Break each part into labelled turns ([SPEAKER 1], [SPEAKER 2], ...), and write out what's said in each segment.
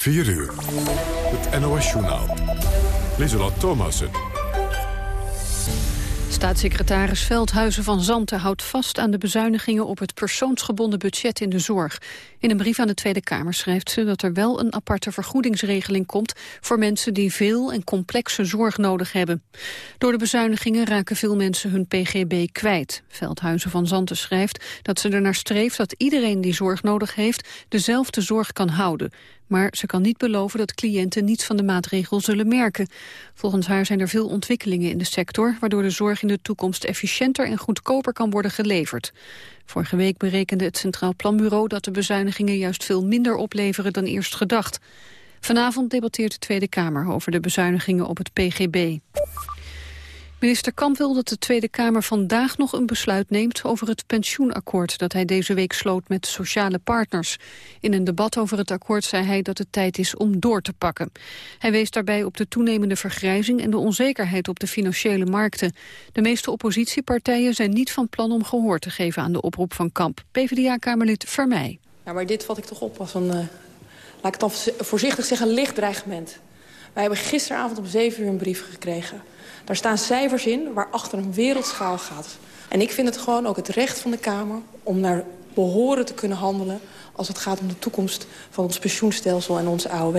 [SPEAKER 1] 4 uur. Het NOS-journaal. Lieselot Thomassen.
[SPEAKER 2] Staatssecretaris Veldhuizen van Zanten houdt vast aan de bezuinigingen op het persoonsgebonden budget in de zorg. In een brief aan de Tweede Kamer schrijft ze dat er wel een aparte vergoedingsregeling komt voor mensen die veel en complexe zorg nodig hebben. Door de bezuinigingen raken veel mensen hun pgb kwijt. Veldhuizen van Zanten schrijft dat ze ernaar streeft dat iedereen die zorg nodig heeft dezelfde zorg kan houden. Maar ze kan niet beloven dat cliënten niets van de maatregel zullen merken. Volgens haar zijn er veel ontwikkelingen in de sector... waardoor de zorg in de toekomst efficiënter en goedkoper kan worden geleverd. Vorige week berekende het Centraal Planbureau dat de bezuinigingen juist veel minder opleveren dan eerst gedacht. Vanavond debatteert de Tweede Kamer over de bezuinigingen op het PGB. Minister Kamp wil dat de Tweede Kamer vandaag nog een besluit neemt over het pensioenakkoord dat hij deze week sloot met sociale partners. In een debat over het akkoord zei hij dat het tijd is om door te pakken. Hij wees daarbij op de toenemende vergrijzing en de onzekerheid op de financiële markten. De meeste oppositiepartijen zijn niet van plan om gehoor te geven aan de oproep van Kamp. PvdA-kamerlid Vermeij.
[SPEAKER 3] Ja, maar dit vat ik toch op als een, uh, laat ik het dan voorzichtig zeggen, licht dreigement. Wij hebben gisteravond om zeven uur een brief gekregen daar staan cijfers in waarachter een wereldschaal gaat. En ik vind het gewoon ook het recht van de Kamer om naar behoren te kunnen handelen... als het gaat om de toekomst van ons pensioenstelsel en onze AOW.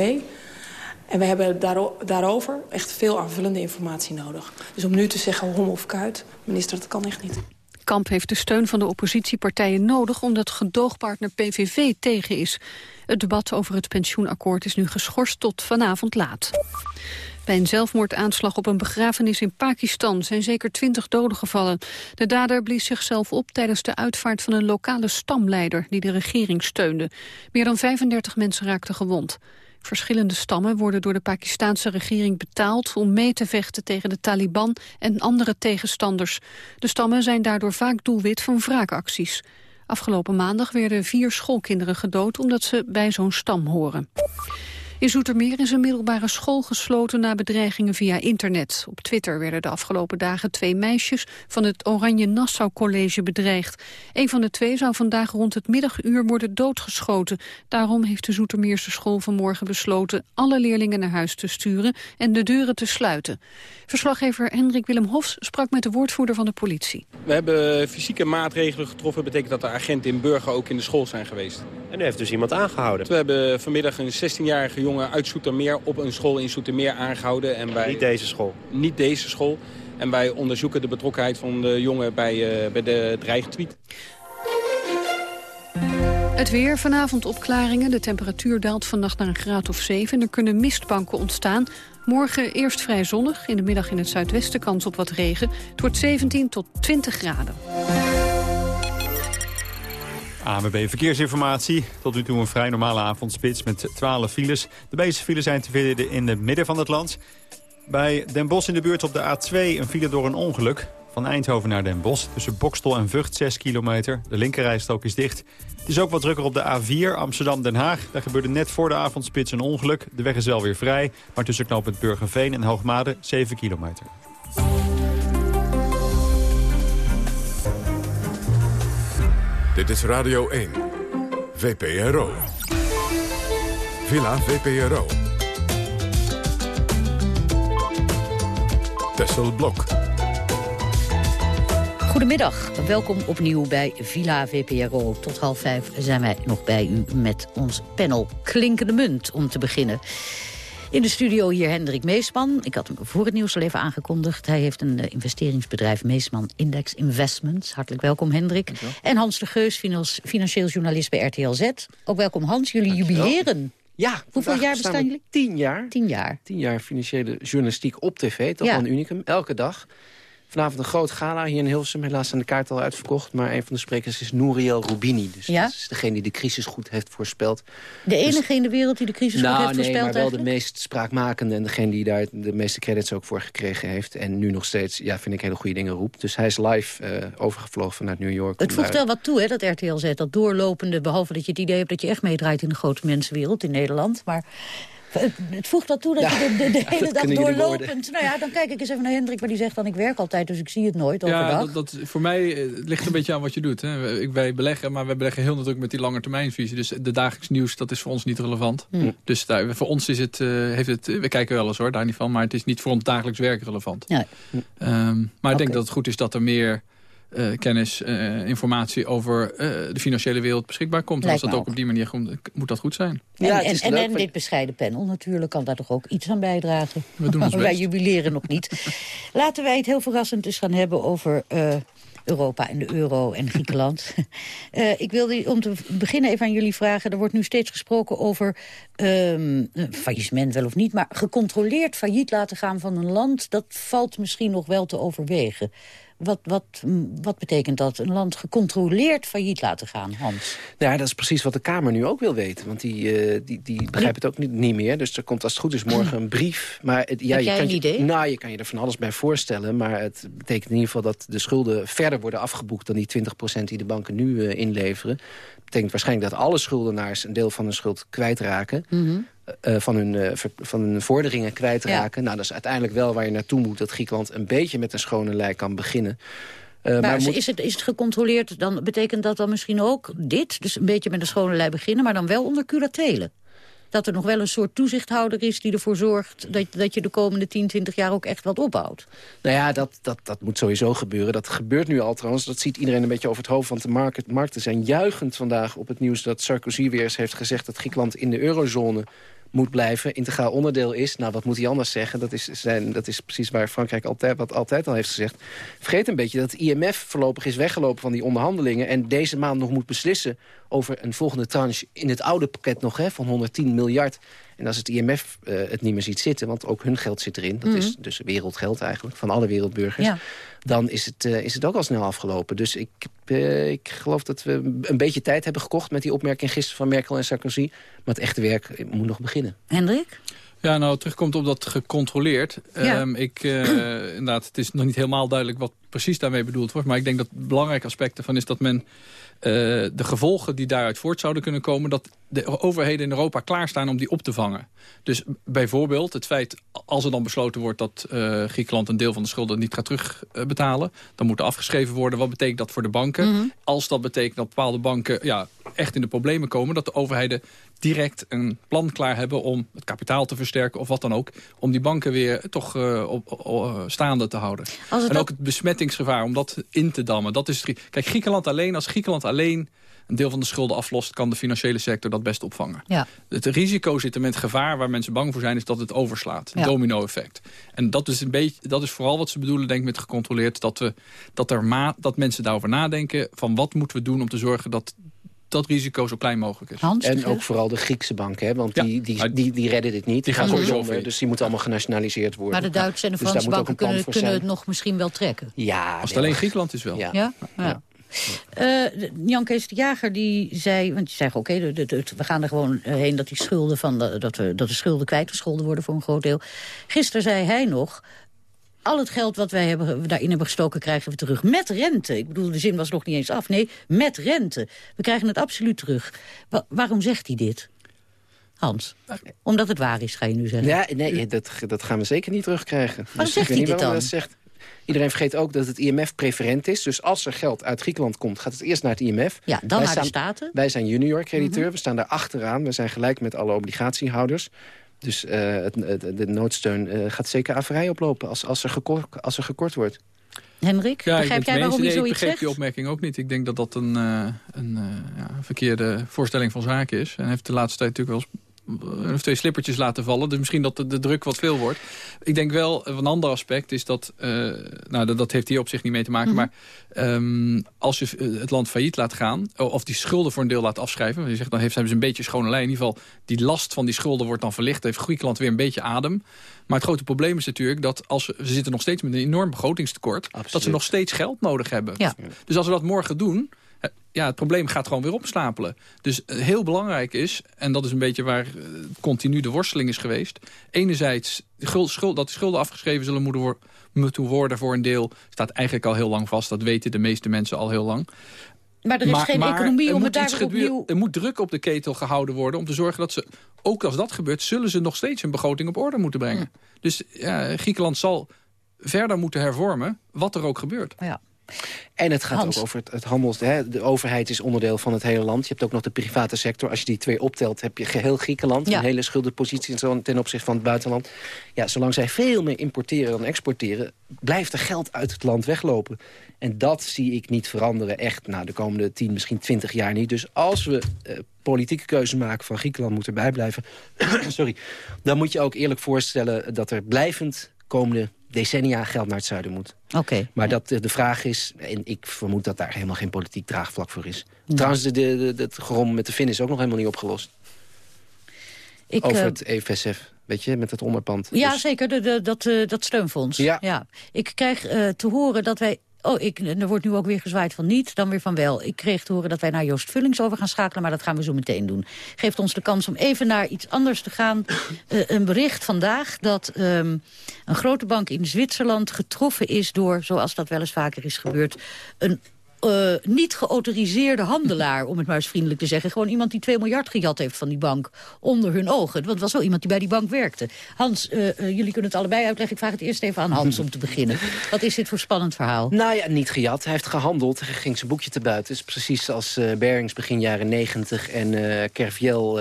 [SPEAKER 3] En we hebben daarover echt veel aanvullende informatie nodig. Dus om nu te zeggen hom of kuit, minister, dat kan echt niet.
[SPEAKER 2] Kamp heeft de steun van de oppositiepartijen nodig... omdat gedoogpartner PVV tegen is. Het debat over het pensioenakkoord is nu geschorst tot vanavond laat. Bij een zelfmoordaanslag op een begrafenis in Pakistan zijn zeker twintig doden gevallen. De dader blies zichzelf op tijdens de uitvaart van een lokale stamleider die de regering steunde. Meer dan 35 mensen raakten gewond. Verschillende stammen worden door de Pakistanse regering betaald om mee te vechten tegen de Taliban en andere tegenstanders. De stammen zijn daardoor vaak doelwit van wraakacties. Afgelopen maandag werden vier schoolkinderen gedood omdat ze bij zo'n stam horen. In Zoetermeer is een middelbare school gesloten na bedreigingen via internet. Op Twitter werden de afgelopen dagen twee meisjes van het Oranje Nassau College bedreigd. Een van de twee zou vandaag rond het middaguur worden doodgeschoten. Daarom heeft de Zoetermeerse school vanmorgen besloten alle leerlingen naar huis te sturen en de deuren te sluiten. Verslaggever Hendrik Willem Hofs sprak met de woordvoerder van de politie.
[SPEAKER 4] We hebben fysieke maatregelen getroffen. Dat betekent dat de agenten in Burger ook in de school zijn geweest.
[SPEAKER 5] En u heeft dus iemand aangehouden?
[SPEAKER 4] We hebben vanmiddag een 16-jarige jongen uit Soetermeer op een school in Soetermeer aangehouden. En wij...
[SPEAKER 5] Niet deze school?
[SPEAKER 4] Niet deze school. En wij onderzoeken de betrokkenheid van de jongen bij, uh, bij de dreigtweet.
[SPEAKER 2] Het weer, vanavond opklaringen. De temperatuur daalt vannacht naar een graad of 7. Er kunnen mistbanken ontstaan. Morgen eerst vrij zonnig. In de middag in het zuidwesten kans op wat regen. Het wordt 17 tot 20 graden.
[SPEAKER 6] AMB Verkeersinformatie. Tot nu toe een vrij normale avondspits met 12 files. De meeste files zijn te vinden in het midden van het land. Bij Den Bosch in de buurt op de A2 een file door een ongeluk. Van Eindhoven naar Den Bosch tussen Bokstel en Vught 6 kilometer. De linkerrijstrook is dicht. Het is ook wat drukker op de A4 Amsterdam-Den Haag. Daar gebeurde net voor de avondspits een ongeluk. De weg is wel weer vrij, maar tussen knooppunt Burgerveen en Hoogmade 7 kilometer.
[SPEAKER 1] Dit is Radio 1. VPRO. Villa VPRO. Tessel Blok.
[SPEAKER 7] Goedemiddag, welkom opnieuw bij Villa VPRO. Tot half vijf zijn wij nog bij u met ons panel Klinkende Munt om te beginnen. In de studio hier Hendrik Meesman. Ik had hem voor het nieuws al even aangekondigd. Hij heeft een uh, investeringsbedrijf Meesman Index Investments. Hartelijk welkom Hendrik. En Hans de Geus, financieel journalist bij RTL Z. Ook welkom Hans, jullie jubileren.
[SPEAKER 8] Ja,
[SPEAKER 7] Hoeveel jaar bestaan jullie?
[SPEAKER 8] Tien jaar.
[SPEAKER 7] Tien jaar.
[SPEAKER 8] Tien jaar financiële journalistiek op tv. Toch ja. een unicum. Elke dag. Vanavond een groot gala hier in Hilversum. Helaas aan de kaart al uitverkocht. Maar een van de sprekers is Nouriel Roubini. Dus
[SPEAKER 7] ja?
[SPEAKER 8] dat is degene die de crisis goed heeft voorspeld.
[SPEAKER 7] De enige dus, in de wereld die de crisis
[SPEAKER 8] nou,
[SPEAKER 7] goed heeft
[SPEAKER 8] nee,
[SPEAKER 7] voorspeld
[SPEAKER 8] maar wel
[SPEAKER 7] eigenlijk?
[SPEAKER 8] de meest spraakmakende. En degene die daar de meeste credits ook voor gekregen heeft. En nu nog steeds, ja, vind ik hele goede dingen roept. Dus hij is live uh, overgevlogen vanuit New York.
[SPEAKER 7] Het voegt wel wat toe, hè, dat RTL Z. Dat doorlopende, behalve dat je het idee hebt dat je echt meedraait in de grote mensenwereld in Nederland. Maar Het voegt dat toe dat je de, de, hele dag doorlopend... Nou ja, dan kijk ik eens even naar Hendrik, maar die zegt dan... ik werk altijd, dus ik zie het nooit overdag.
[SPEAKER 5] Ja, dat, dat, voor mij eh, ligt een beetje aan wat je doet. Hè. Ik, wij beleggen, maar wij beleggen heel natuurlijk met die lange termijnvisie. Dus de dagelijks nieuws, dat is voor ons niet relevant. Hmm. Dus daar, voor ons is het, uh, heeft het... We kijken wel eens hoor, daar niet van. Maar het is niet voor ons dagelijks werk relevant. Nee. Um, maar ik denk dat het goed is dat er meer uh, kennis, uh, informatie over uh, de financiële wereld beschikbaar komt. Lijkt als dat ook op die manier komt, moet dat goed zijn.
[SPEAKER 7] Ja, en, en, en, dit bescheiden panel natuurlijk kan daar toch ook iets aan bijdragen.
[SPEAKER 5] We doen ons
[SPEAKER 7] Wij jubileren nog niet. Laten wij het heel verrassend dus gaan hebben over... Europa en de euro en Griekenland. ik wilde om te beginnen even aan jullie vragen. Er wordt nu steeds gesproken over um, faillissement wel of niet... maar gecontroleerd failliet laten gaan van een land... dat valt misschien nog wel te overwegen. Wat, wat, wat betekent dat? Een land gecontroleerd failliet laten gaan, Hans?
[SPEAKER 8] Nou ja, dat is precies wat de Kamer nu ook wil weten. Want die, uh, die, die begrijpt het ook niet, niet, meer. Dus er komt als het goed is morgen een brief. Maar het, ja,
[SPEAKER 7] Heb je
[SPEAKER 8] kan
[SPEAKER 7] een idee?
[SPEAKER 8] Nou, je kan je er van alles bij voorstellen. Maar het betekent in ieder geval dat de schulden verder worden afgeboekt... dan die 20% die de banken nu uh, inleveren. Dat betekent waarschijnlijk dat alle schuldenaars... een deel van hun schuld kwijtraken. Mm uh, van, hun, uh, van hun vorderingen kwijtraken. Nou, dat is uiteindelijk wel waar je naartoe moet... dat Griekenland een beetje met een schone lei kan beginnen.
[SPEAKER 7] Uh, maar, maar moet... is, het, is het gecontroleerd, dan betekent dat dan misschien ook dit? Dus een beetje met een schone lei beginnen, maar dan wel onder curatelen? dat er nog wel een soort toezichthouder is... die ervoor zorgt dat, dat je de komende 10, 20 jaar ook echt wat opbouwt.
[SPEAKER 8] Nou ja, dat, dat, dat moet sowieso gebeuren. Dat gebeurt nu al trouwens. Dat ziet iedereen een beetje over het hoofd. Want de markt, markten zijn juichend vandaag op het nieuws... dat Sarkozy weer eens heeft gezegd dat Griekenland in de eurozone moet blijven, integraal onderdeel is. Nou, wat moet hij anders zeggen? Dat is, zijn, dat is precies waar Frankrijk altijd, wat altijd al heeft gezegd. Vergeet een beetje dat het IMF voorlopig is weggelopen van die onderhandelingen... en deze maand nog moet beslissen over een volgende tranche in het oude pakket nog... Hè, van 110 miljard en als het IMF uh, het niet meer ziet zitten, want ook hun geld zit erin... dat mm -hmm. is dus wereldgeld eigenlijk, van alle wereldburgers... Ja. Dan is het, uh, is het ook al snel afgelopen. Dus ik, uh, ik geloof dat we een beetje tijd hebben gekocht... met die opmerking gisteren van Merkel en Sarkozy. Maar het echte werk moet nog beginnen.
[SPEAKER 7] Hendrik?
[SPEAKER 5] Ja, nou, terugkomt op dat gecontroleerd. Ja. Um, ik, inderdaad, het is nog niet helemaal duidelijk wat precies daarmee bedoeld wordt. Maar ik denk dat het belangrijke aspect ervan is dat men de gevolgen die daaruit voort zouden kunnen komen... dat de overheden in Europa klaarstaan om die op te vangen. Dus bijvoorbeeld het feit, als er dan besloten wordt... dat uh, Griekenland een deel van de schulden niet gaat terugbetalen... dan moet er afgeschreven worden. Wat betekent dat voor de banken? Mm -hmm. Als dat betekent dat bepaalde banken ja, echt in de problemen komen... dat de overheden direct een plan klaar hebben om het kapitaal te versterken... of wat dan ook, om die banken weer toch uh, op, op, staande te houden. en ook het besmettingsgevaar, om dat in te dammen. Dat is Kijk, Griekenland alleen, als Griekenland alleen een deel van de schulden aflost... kan de financiële sector dat best opvangen. Ja. Het risico zit er met het gevaar waar mensen bang voor zijn... is dat het overslaat, ja. domino-effect. En dat is, een beetje, dat is vooral wat ze bedoelen, denk ik, met gecontroleerd... dat, we, dat, er ma dat mensen daarover nadenken van wat moeten we doen om te zorgen... dat dat risico zo klein mogelijk is.
[SPEAKER 7] Hans,
[SPEAKER 8] en ook vooral de Griekse banken, hè? want ja. die, die, die, die redden dit niet.
[SPEAKER 5] Die gaan sowieso
[SPEAKER 8] zonder, Dus die moeten allemaal genationaliseerd worden.
[SPEAKER 7] Maar de Duitse en de Franse dus banken kunnen, kunnen het nog misschien wel trekken.
[SPEAKER 8] Ja,
[SPEAKER 5] Als het alleen Griekenland is wel.
[SPEAKER 7] Ja. ja? Uh, Jan Kees de Jager die zei, want die zei oké, okay, we gaan er gewoon heen dat die schulden van de, dat, we, dat de schulden kwijtgescholden worden voor een groot deel. Gisteren zei hij nog, al het geld wat wij hebben, daarin hebben gestoken krijgen we terug. Met rente. Ik bedoel, de zin was nog niet eens af. Nee, met rente. We krijgen het absoluut terug. Wa waarom zegt hij dit? Hans, omdat het waar is, ga je nu zeggen.
[SPEAKER 8] Ja, nee, dat, dat gaan we zeker niet terugkrijgen.
[SPEAKER 7] Waarom dus zegt hij dit dan?
[SPEAKER 8] Zegt. Iedereen vergeet ook dat het IMF preferent is. Dus als er geld uit Griekenland komt, gaat het eerst naar het IMF.
[SPEAKER 7] Ja, dan wij naar staan, de Staten.
[SPEAKER 8] Wij zijn junior crediteur, mm -hmm. we staan daar achteraan. We zijn gelijk met alle obligatiehouders. Dus uh, het, het, de noodsteun uh, gaat zeker averij oplopen als, als, er gekort, als er gekort wordt.
[SPEAKER 7] Hendrik,
[SPEAKER 5] ja,
[SPEAKER 7] begrijp jij waarom je zoiets
[SPEAKER 5] Ik begrijp die opmerking ook niet. Ik denk dat dat een, uh, een ja, verkeerde voorstelling van zaken is. En heeft de laatste tijd natuurlijk wel eens een of twee slippertjes laten vallen. Dus misschien dat de, de, druk wat veel wordt. Ik denk wel, een ander aspect is dat... Uh, nou, dat, dat, heeft hier op zich niet mee te maken. Mm -hmm. Maar um, als je het land failliet laat gaan... of die schulden voor een deel laat afschrijven... je zegt, dan heeft, hebben ze een beetje schone lijn. In ieder geval, die last van die schulden wordt dan verlicht. heeft Griekenland weer een beetje adem. Maar het grote probleem is natuurlijk dat als ze, ze zitten nog steeds met een enorm begrotingstekort... Absoluut. dat ze nog steeds geld nodig hebben.
[SPEAKER 7] Ja.
[SPEAKER 5] Dus als we dat morgen doen ja, het probleem gaat gewoon weer opstapelen. Dus heel belangrijk is, en dat is een beetje waar continu de worsteling is geweest... enerzijds schuld, dat de schulden afgeschreven zullen moeten, worden, moeten worden voor een deel... staat eigenlijk al heel lang vast. Dat weten de meeste mensen al heel lang.
[SPEAKER 7] Maar er is geen economie om het daar opnieuw...
[SPEAKER 5] Er moet druk op de ketel gehouden worden om te zorgen dat ze... ook als dat gebeurt, zullen ze nog steeds hun begroting op orde moeten brengen. Dus ja, Griekenland zal verder moeten hervormen, wat er ook gebeurt.
[SPEAKER 7] Ja.
[SPEAKER 8] En het gaat ook over het, het handels... Hè, de overheid is onderdeel van het hele land. Je hebt ook nog de private sector. Als je die twee optelt, heb je geheel Griekenland. Een hele schuldenpositie ten opzichte van het buitenland. Ja, zolang zij veel meer importeren dan exporteren... blijft er geld uit het land weglopen. En dat zie ik niet veranderen echt nou, de komende 10, misschien 20 jaar niet. Dus als we uh, politieke keuze maken van Griekenland moet erbij blijven... sorry, dan moet je ook eerlijk voorstellen dat er blijvend komende decennia geld naar het zuiden moet.
[SPEAKER 7] Oké.
[SPEAKER 8] maar dat de vraag is, en ik vermoed dat daar helemaal geen politiek draagvlak voor is. Trouwens, de, de, de, het gerom met de Fin is ook nog helemaal niet opgelost. Ik, Over uh, het EFSF, weet je, met het onderpand.
[SPEAKER 7] Ja, dus... zeker, de, de, dat, uh, dat steunfonds. Ja. ja. Ik krijg uh, te horen dat wij Oh, ik, er wordt nu ook weer gezwaaid van niet, dan weer van wel. Ik kreeg te horen dat wij naar Joost Vullings over gaan schakelen... maar dat gaan we zo meteen doen. Geeft ons de kans om even naar iets anders te gaan. Uh, een bericht vandaag dat um, een grote bank in Zwitserland getroffen is... door, zoals dat wel eens vaker is gebeurd... een uh, niet geautoriseerde handelaar, om het maar eens vriendelijk te zeggen. Gewoon iemand die 2 miljard gejat heeft van die bank onder hun ogen. Want het was wel iemand die bij die bank werkte. Hans, uh, uh, jullie kunnen het allebei uitleggen. Ik vraag het eerst even aan Hans om te beginnen. Wat is dit voor spannend verhaal?
[SPEAKER 8] Nou ja, niet gejat. Hij heeft gehandeld. Hij ging zijn boekje te buiten. Is precies als Berings begin jaren 90 en Kerviel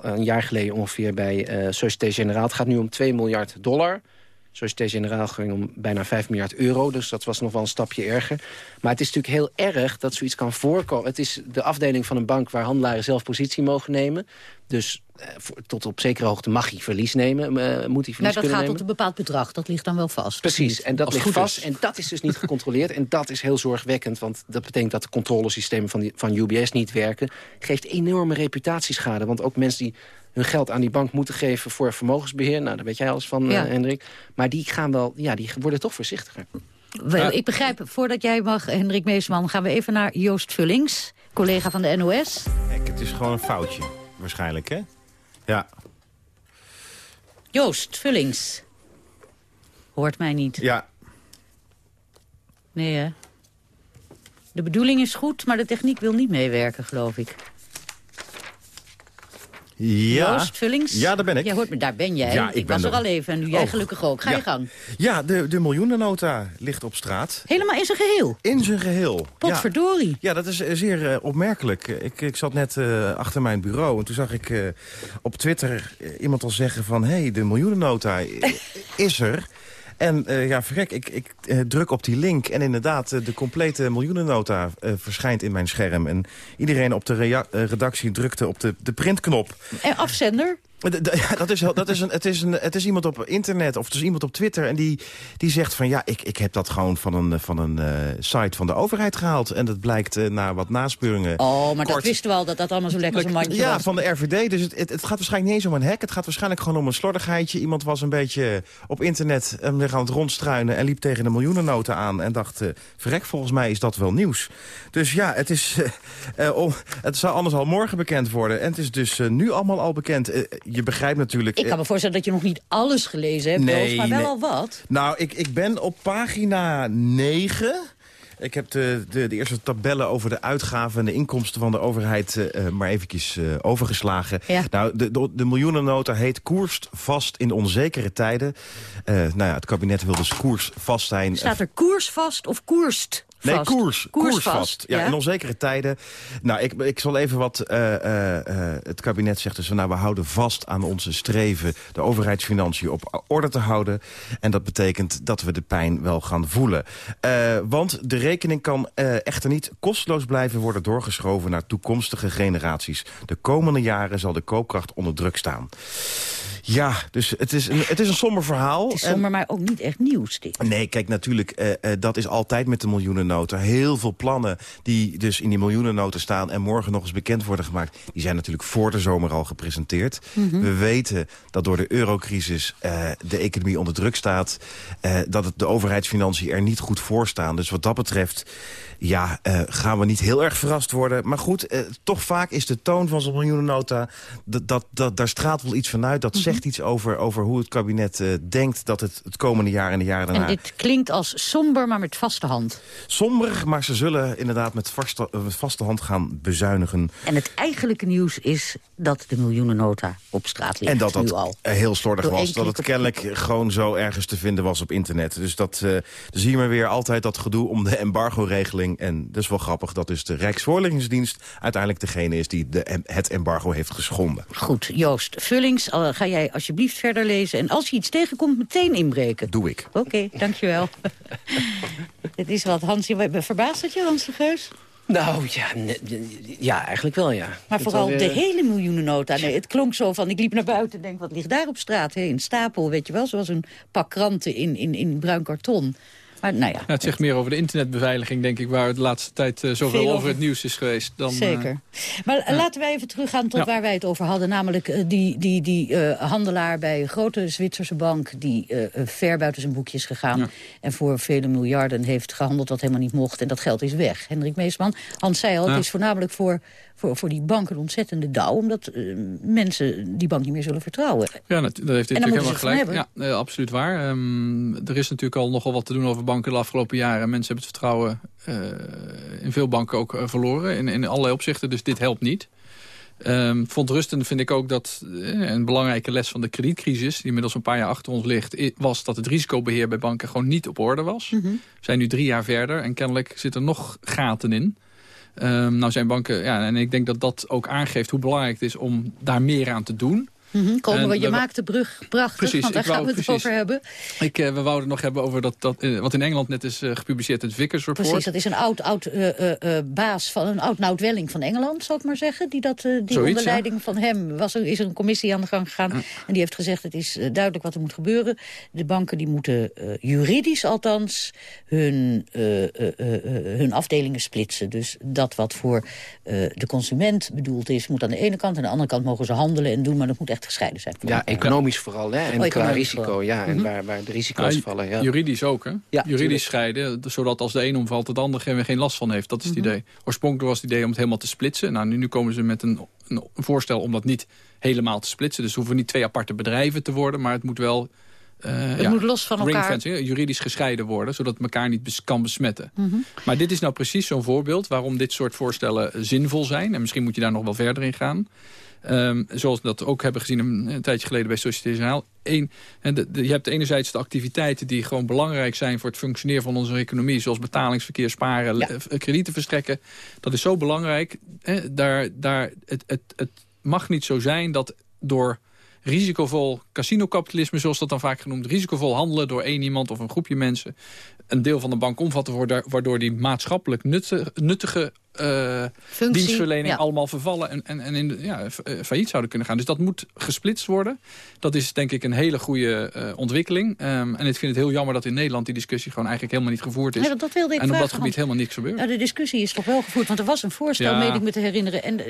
[SPEAKER 8] een jaar geleden ongeveer bij Société Générale. Het gaat nu om 2 miljard dollar. Société Générale ging om bijna 5 miljard euro. Dus dat was nog wel een stapje erger. Maar het is natuurlijk heel erg dat zoiets kan voorkomen. Het is de afdeling van een bank waar handelaren zelf positie mogen nemen. Dus eh, tot op zekere hoogte mag hij verlies nemen. Uh, moet hij verlies nou,
[SPEAKER 7] dat
[SPEAKER 8] gaat
[SPEAKER 7] tot een bepaald bedrag. Dat ligt dan wel vast.
[SPEAKER 8] Precies, en dat ligt vast. En dat is dus niet gecontroleerd. En dat is heel zorgwekkend. Want dat betekent dat de controlesystemen van, die, van UBS niet werken. Geeft enorme reputatieschade. Want ook mensen die hun geld aan die bank moeten geven voor vermogensbeheer. Nou, daar weet jij alles van, ja. uh, Hendrik. Maar die, gaan wel, ja, die worden toch voorzichtiger.
[SPEAKER 7] Wel, ik begrijp, voordat jij mag, Hendrik Meesman... gaan we even naar Joost Vullings, collega van de NOS.
[SPEAKER 9] Kijk, het is gewoon een foutje, waarschijnlijk, hè? Ja.
[SPEAKER 7] Joost Vullings. Hoort mij niet.
[SPEAKER 9] Ja.
[SPEAKER 7] Nee, hè? De bedoeling is goed, maar de techniek wil niet meewerken, geloof ik.
[SPEAKER 9] Ja.
[SPEAKER 7] Joost Vullings?
[SPEAKER 9] Ja, daar ben ik.
[SPEAKER 7] Jij hoort me, daar ben jij. Ja, ik, ik was er al even en nu jij oh. gelukkig ook. Ga
[SPEAKER 9] ja.
[SPEAKER 7] je gang.
[SPEAKER 9] Ja, de, de miljoenennota ligt op straat.
[SPEAKER 7] Helemaal in zijn geheel?
[SPEAKER 9] In zijn geheel.
[SPEAKER 7] Potverdorie.
[SPEAKER 9] Ja, ja dat is zeer uh, opmerkelijk. Ik, ik zat net uh, achter mijn bureau en toen zag ik uh, op Twitter iemand al zeggen van... hé, hey, de miljoenennota is er. En uh, ja, verrek, ik, ik uh, druk op die link en inderdaad, uh, de complete miljoenennota verschijnt in mijn scherm. En iedereen op de redactie drukte op de, de printknop.
[SPEAKER 7] En afzender?
[SPEAKER 9] Dat is, dat is een, het, is een, het is iemand op internet of het is iemand op Twitter... en die, die zegt van ja, ik, ik heb dat gewoon van een, van een uh, site van de overheid gehaald. En dat blijkt uh, na wat naspeuringen...
[SPEAKER 7] Oh, maar dat wisten we al, dat dat allemaal zo lekker zo'n mandje
[SPEAKER 9] ja,
[SPEAKER 7] was.
[SPEAKER 9] van de RVD. Dus het, het, het, gaat waarschijnlijk niet eens om een hack. Het gaat waarschijnlijk gewoon om een slordigheidje. Iemand was een beetje op internet en gaan het rondstruinen... en liep tegen de miljoenennota aan en dacht... Uh, verrek, volgens mij is dat wel nieuws. Dus ja, het, is, oh, het zou anders al morgen bekend worden. En het is dus nu allemaal al bekend je begrijpt natuurlijk...
[SPEAKER 7] Ik kan me voorstellen dat je nog niet alles gelezen hebt, nee, maar wel nee. al wat.
[SPEAKER 9] Nou, ik, ik ben op pagina 9... Ik heb de, de, de, eerste tabellen over de uitgaven en de inkomsten van de overheid uh, maar eventjes uh, overgeslagen.
[SPEAKER 7] Ja.
[SPEAKER 9] Nou, de, de, de, miljoenennota heet koerst vast in onzekere tijden. Uh, nou ja, het kabinet wil dus koers vast zijn.
[SPEAKER 7] Staat er koers vast of koerst?
[SPEAKER 9] Nee, koers.
[SPEAKER 7] Koers,
[SPEAKER 9] koers vast.
[SPEAKER 7] vast.
[SPEAKER 9] Ja,
[SPEAKER 7] Ja.
[SPEAKER 9] in onzekere tijden. Nou, ik, ik zal even wat... eh, eh, eh, het kabinet zegt dus... Nou, we houden vast aan onze streven... de overheidsfinanciën op orde te houden. En dat betekent dat we de pijn wel gaan voelen. Want de rekening kan echter niet kosteloos blijven worden doorgeschoven... naar toekomstige generaties. De komende jaren zal de koopkracht onder druk staan. Ja, dus het is een, het is een somber verhaal.
[SPEAKER 7] Het is
[SPEAKER 9] En-
[SPEAKER 7] somber, maar ook niet echt nieuws, dit.
[SPEAKER 9] Nee, kijk, natuurlijk, eh, eh, dat is altijd met de miljoenennota. Heel veel plannen die dus in die miljoenennota staan... en morgen nog eens bekend worden gemaakt... die zijn natuurlijk voor de zomer al gepresenteerd.
[SPEAKER 7] Mhm.
[SPEAKER 9] We weten dat door de eurocrisis eh, de economie onder druk staat... dat het de overheidsfinanciën er niet goed voor staan. Dus wat dat betreft ja, eh, gaan we niet heel erg verrast worden. Maar goed, eh, toch vaak is de toon van zo'n miljoenennota... Dat, dat, dat, daar straalt wel iets van uit. Dat zegt zegt iets over, over hoe het kabinet denkt... dat het het komende jaar en de jaren daarna...
[SPEAKER 7] En dit klinkt als somber, maar met vaste hand.
[SPEAKER 9] Somber, maar ze zullen inderdaad met vaste, met vaste hand gaan bezuinigen.
[SPEAKER 7] En het eigenlijke nieuws is dat de miljoenennota op straat ligt.
[SPEAKER 9] En dat dat
[SPEAKER 7] al.
[SPEAKER 9] heel slordig was. Dat het kennelijk gewoon zo ergens te vinden was op internet. Dus dat zie je maar weer altijd dat gedoe om de embargo-regeling. En dat is wel grappig dat dus de Rijksvoorlichtingsdienst... uiteindelijk degene is die de, het embargo heeft geschonden.
[SPEAKER 7] Goed, Joost Vullings, ga jij alsjeblieft verder lezen. En als je iets tegenkomt, meteen inbreken.
[SPEAKER 9] Doe ik.
[SPEAKER 7] Oké, dankjewel. Het is wat, Hans. Verbaast het je, Hans de Geus?
[SPEAKER 8] Nou, ja, ja, eigenlijk wel, ja.
[SPEAKER 7] Maar vooral de hele miljoenennota. Nee, het klonk zo van, ik liep naar buiten en denk, wat ligt daar op straat? Hé, een stapel, weet je wel, zoals een pak kranten in, in, in bruin karton. Maar, nou ja,
[SPEAKER 5] het zegt meer over de internetbeveiliging, denk ik... waar de laatste tijd uh, zoveel over... over het nieuws is geweest. Dan,
[SPEAKER 7] Zeker. maar eh, laten wij even teruggaan tot waar wij het over hadden. Namelijk uh, die, die, die handelaar bij een grote Zwitserse bank... die ver buiten zijn boekjes gegaan... en voor vele miljarden heeft gehandeld wat helemaal niet mocht. En dat geld is weg. Hendrik Meesman, Hans zei al, het is voornamelijk voor voor, voor die bank een ontzettende dauw. Omdat uh, mensen die bank niet meer zullen vertrouwen.
[SPEAKER 5] Ja, dat, heeft natuurlijk helemaal gelijk. Ja, uh, absoluut waar. Um, er is natuurlijk al nogal wat te doen over banken de afgelopen jaren. Mensen hebben het vertrouwen uh, in veel banken ook verloren. In, in allerlei opzichten, dus dit helpt niet. Um, verontrustend vind ik ook dat een belangrijke les van de kredietcrisis... die inmiddels een paar jaar achter ons ligt... was dat het risicobeheer bij banken gewoon niet op orde was. Mm -hmm. We zijn nu drie jaar verder en kennelijk zitten er nog gaten in. Um, nou zijn banken, ja, en ik denk dat dat ook aangeeft hoe belangrijk het is om daar meer aan te doen.
[SPEAKER 7] Mm -hmm. Komen we, je maakt de brug prachtig, precies, want daar gaan we het over hebben.
[SPEAKER 5] Ik, uh, we wouden het nog hebben over dat, dat uh, wat in Engeland net is uh, gepubliceerd, het Vickers Report.
[SPEAKER 7] Precies, dat is een oud, oud baas van een oud Nout Welling van Engeland, zou ik maar zeggen. Die, dat, die Zoiets, onder leiding ja. van hem was er, is er een commissie aan de gang gegaan. En die heeft gezegd, het is duidelijk wat er moet gebeuren. De banken die moeten juridisch althans hun, hun afdelingen splitsen. Dus dat wat voor de consument bedoeld is, moet aan de ene kant. Aan de andere kant mogen ze handelen en doen, maar dat moet echt gescheiden zijn.
[SPEAKER 8] Ja, economisch vooral. Hè? En oh, qua risico, ja. En mm -hmm. waar, waar de risico's ja, vallen. Ja.
[SPEAKER 5] Juridisch ook, hè? Ja, juridisch scheiden, zodat als de een omvalt, het ander geen, geen last van heeft. Dat is het mm -hmm. idee. Oorspronkelijk was het idee om het helemaal te splitsen. Nou, nu, nu komen ze met een, een, voorstel om dat niet helemaal te splitsen. Dus het hoeven niet twee aparte bedrijven te worden, maar het moet wel...
[SPEAKER 7] Uh, het ja, moet los van elkaar...
[SPEAKER 5] juridisch gescheiden worden, zodat het elkaar niet bes kan besmetten. Mm -hmm. Maar dit is nou precies zo'n voorbeeld waarom dit soort voorstellen zinvol zijn. En misschien moet je daar nog wel verder in gaan. Um, zoals we dat ook hebben gezien een, een tijdje geleden bij Société Générale. Eén, en de, de, je hebt enerzijds de activiteiten die gewoon belangrijk zijn... voor het functioneren van onze economie. Zoals betalingsverkeer, sparen, ja. kredieten verstrekken. Dat is zo belangrijk. Hè, daar, daar, het, het, het mag niet zo zijn dat door risicovol casinokapitalisme, zoals dat dan vaak genoemd... risicovol handelen door één iemand of een groepje mensen... een deel van de bank omvatten waardoor die maatschappelijk nuttige, nuttige uh, dienstverlening allemaal vervallen en, en, en in de, ja, eh, failliet zouden kunnen gaan. Dus dat moet gesplitst worden. Dat is denk ik een hele goede uh, ontwikkeling. Um, en ik vind het heel jammer dat in Nederland die discussie gewoon eigenlijk helemaal niet gevoerd is.
[SPEAKER 7] Nee, dat wilde ik
[SPEAKER 5] en
[SPEAKER 7] op
[SPEAKER 5] vragen, dat gebied helemaal niks gebeurt.
[SPEAKER 7] Nou, de discussie is toch wel gevoerd, want er was een voorstel, ja. meen ik me te herinneren. En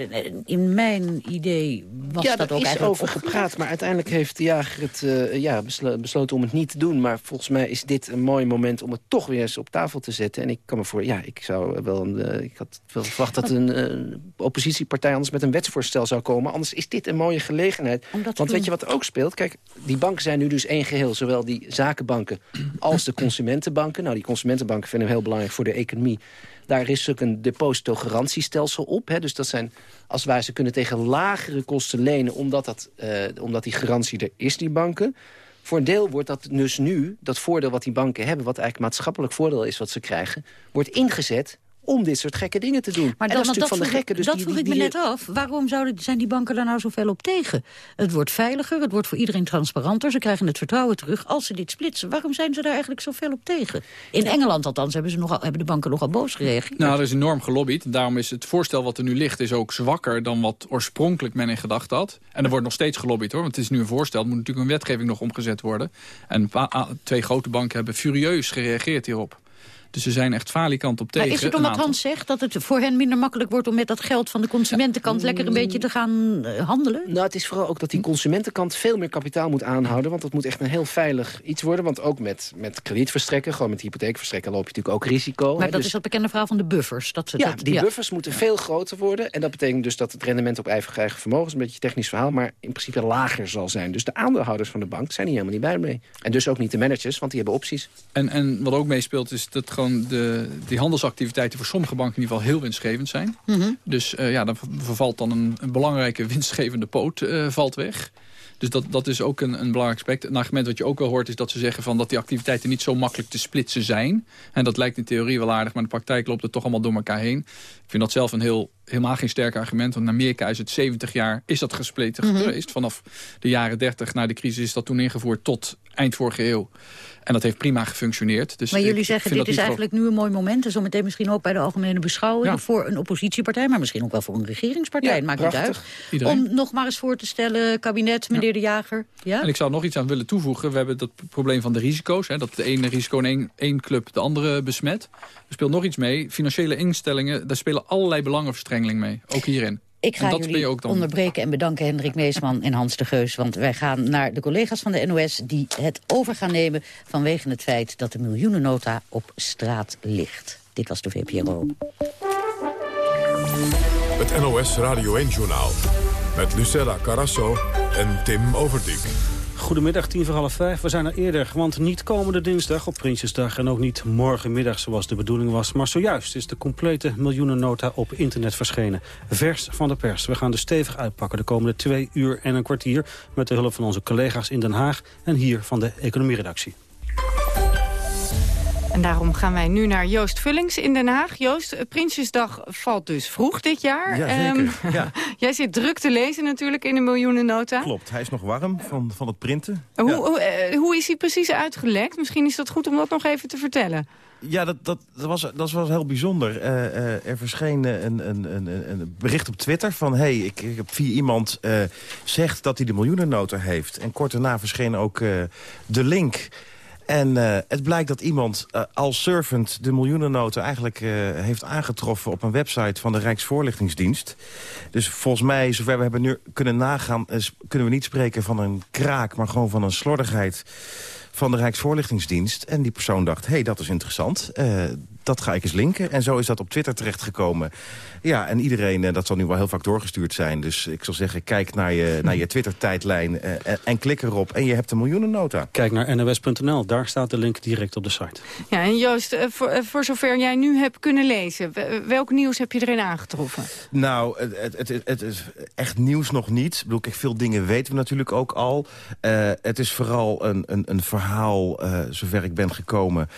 [SPEAKER 7] in mijn idee was
[SPEAKER 8] ja,
[SPEAKER 7] dat ook
[SPEAKER 8] is
[SPEAKER 7] eigenlijk
[SPEAKER 8] over gepraat, maar uiteindelijk heeft de jager het uh, ja, beslo besloten om het niet te doen. Maar volgens mij is dit een mooi moment om het toch weer eens op tafel te zetten. En ik kan me voor, ja, ik zou wel, een, ik had wel verwacht dat een uh, oppositiepartij anders met een wetsvoorstel zou komen. Anders is dit een mooie gelegenheid. Want doen. weet je wat er ook speelt? Kijk, die banken zijn nu dus één geheel. Zowel die zakenbanken als de consumentenbanken. Nou, die consumentenbanken vinden we heel belangrijk voor de economie. Daar is ook een depositogarantiestelsel op. Hè? Dus dat zijn, als ware, ze kunnen tegen lagere kosten lenen... omdat, dat, uh, omdat die garantie er is, die banken. Voor een deel wordt dat dus nu, dat voordeel wat die banken hebben... wat eigenlijk maatschappelijk voordeel is wat ze krijgen... wordt ingezet om dit soort gekke dingen te doen.
[SPEAKER 7] Maar
[SPEAKER 8] en
[SPEAKER 7] dan,
[SPEAKER 8] dat is van de gekken.
[SPEAKER 7] Dus dat die, vroeg ik me net af. Waarom zouden, zijn die banken daar nou zoveel op tegen? Het wordt veiliger, het wordt voor iedereen transparanter. Ze krijgen het vertrouwen terug als ze dit splitsen. Waarom zijn ze daar eigenlijk zoveel op tegen? In Engeland althans hebben, ze nogal, hebben de banken nogal boos gereageerd.
[SPEAKER 5] Nou, er is enorm gelobbyd. Daarom is het voorstel wat er nu ligt is ook zwakker... dan wat oorspronkelijk men in gedacht had. En er wordt nog steeds gelobbyd, hoor. Want het is nu een voorstel. Het moet natuurlijk een wetgeving nog omgezet worden. En twee grote banken hebben furieus gereageerd hierop. Dus ze zijn echt falikant op tegen.
[SPEAKER 7] Maar is het omdat Hans zegt dat het voor hen minder makkelijk wordt... om met dat geld van de consumentenkant lekker een beetje te gaan eh, handelen?
[SPEAKER 8] Nou, het is vooral ook dat die consumentenkant veel meer kapitaal moet aanhouden. Want dat moet echt een heel veilig iets worden. Want ook met, met kredietverstrekken, gewoon met hypotheekverstrekken... loop je natuurlijk ook risico.
[SPEAKER 7] Maar dat dus is dat bekende verhaal van de buffers. Dat,
[SPEAKER 8] ja,
[SPEAKER 7] dat,
[SPEAKER 8] die buffers moeten veel groter worden. En dat betekent dus dat het rendement op eigen vermogen... is een beetje een technisch verhaal, maar in principe lager zal zijn. Dus de aandeelhouders van de bank zijn hier helemaal niet bij mee. En dus ook niet de managers, want die hebben opties.
[SPEAKER 5] En, en wat ook meespeelt is dat gewoon de, die handelsactiviteiten... voor sommige banken in ieder geval heel winstgevend zijn. Mhm. Dus uh, ja, dan vervalt dan een, een belangrijke winstgevende poot uh, valt weg. Dus dat, dat is ook een, een belangrijk aspect. Een argument wat je ook wel hoort is dat ze zeggen van dat die activiteiten niet zo makkelijk te splitsen zijn. En dat lijkt in theorie wel aardig, maar in de praktijk loopt het toch allemaal door elkaar heen. Ik vind dat zelf een heel, helemaal geen sterk argument. Want in Amerika is het 70 jaar, is dat gespleten mm geweest. Vanaf de jaren 30 na de crisis is dat toen ingevoerd tot eind vorige eeuw. En dat heeft prima gefunctioneerd. Dus
[SPEAKER 7] maar jullie zeggen, dit is eigenlijk nu een mooi moment... en zometeen misschien ook bij de algemene beschouwing... voor een oppositiepartij, maar misschien ook wel voor een regeringspartij. Ja, maakt prachtig. niet uit. Om nog maar eens voor te stellen, kabinet, meneer De Jager. Ja?
[SPEAKER 5] En ik zou nog iets aan willen toevoegen. We hebben dat probleem van de risico's. Hè, dat de ene risico in één, één club de andere besmet. Er speelt nog iets mee. Financiële instellingen, daar spelen allerlei belangenverstrengeling mee. Ook hierin.
[SPEAKER 7] Ik ga jullie onderbreken en bedanken Hendrik Meesman en Hans de Geus. Want wij gaan naar de collega's van de NOS die het over gaan nemen... vanwege het feit dat de miljoenennota op straat ligt. Dit was de VPRO.
[SPEAKER 1] Het NOS Radio 1-journaal met Lucella Carasso en Tim Overdijk.
[SPEAKER 10] Goedemiddag, tien voor half vijf. We zijn er eerder, want niet komende dinsdag op Prinsjesdag... en ook niet morgenmiddag zoals de bedoeling was. Maar zojuist is de complete miljoenennota op internet verschenen. Vers van de pers. We gaan er stevig uitpakken de komende twee uur en een kwartier... met de hulp van onze collega's in Den Haag en hier van de economieredactie.
[SPEAKER 11] En daarom gaan wij nu naar Joost Vullings in Den Haag. Joost, eh, Prinsjesdag valt dus vroeg dit jaar.
[SPEAKER 9] Ja, zeker. Ehm, ja.
[SPEAKER 11] Jij zit druk te lezen natuurlijk in de miljoenennota.
[SPEAKER 9] Klopt, hij is nog warm van, van het printen.
[SPEAKER 11] Hoe, hoe, eh, hoe is hij precies uitgelekt? Misschien is dat goed om dat nog even te vertellen.
[SPEAKER 9] Ja, dat, dat, dat, was, dat was heel bijzonder. Uh, er verscheen een, een, een, een, bericht op Twitter van... hey, ik, ik heb via iemand uh, zegt dat hij de miljoenennota heeft. En kort daarna verscheen ook de link en uh, het blijkt dat iemand uh, als servant de miljoenennota eigenlijk uh, heeft aangetroffen op een website van de Rijksvoorlichtingsdienst. Dus volgens mij, zover we hebben nu kunnen nagaan, kunnen we niet spreken van een kraak, maar gewoon van een slordigheid van de Rijksvoorlichtingsdienst. En die persoon dacht, hé, hey, dat is interessant. Uh, dat ga ik eens linken. En zo is dat op Twitter terechtgekomen. Ja, en iedereen, uh, dat zal nu wel heel vaak doorgestuurd zijn. Dus ik zal zeggen, kijk naar je, naar je Twitter-tijdlijn uh, en, en, klik erop. En je hebt een miljoenennota.
[SPEAKER 10] Kijk naar nws.nl, daar staat de link direct op de site.
[SPEAKER 11] Ja, en Joost, voor, voor zover jij nu hebt kunnen lezen... welk nieuws heb je erin aangetroffen?
[SPEAKER 9] Nou, het, het, het, het is echt nieuws nog niet. Ik bedoel, kijk, veel dingen weten we natuurlijk ook al. het is vooral een, een, een verhaal, zover ik ben gekomen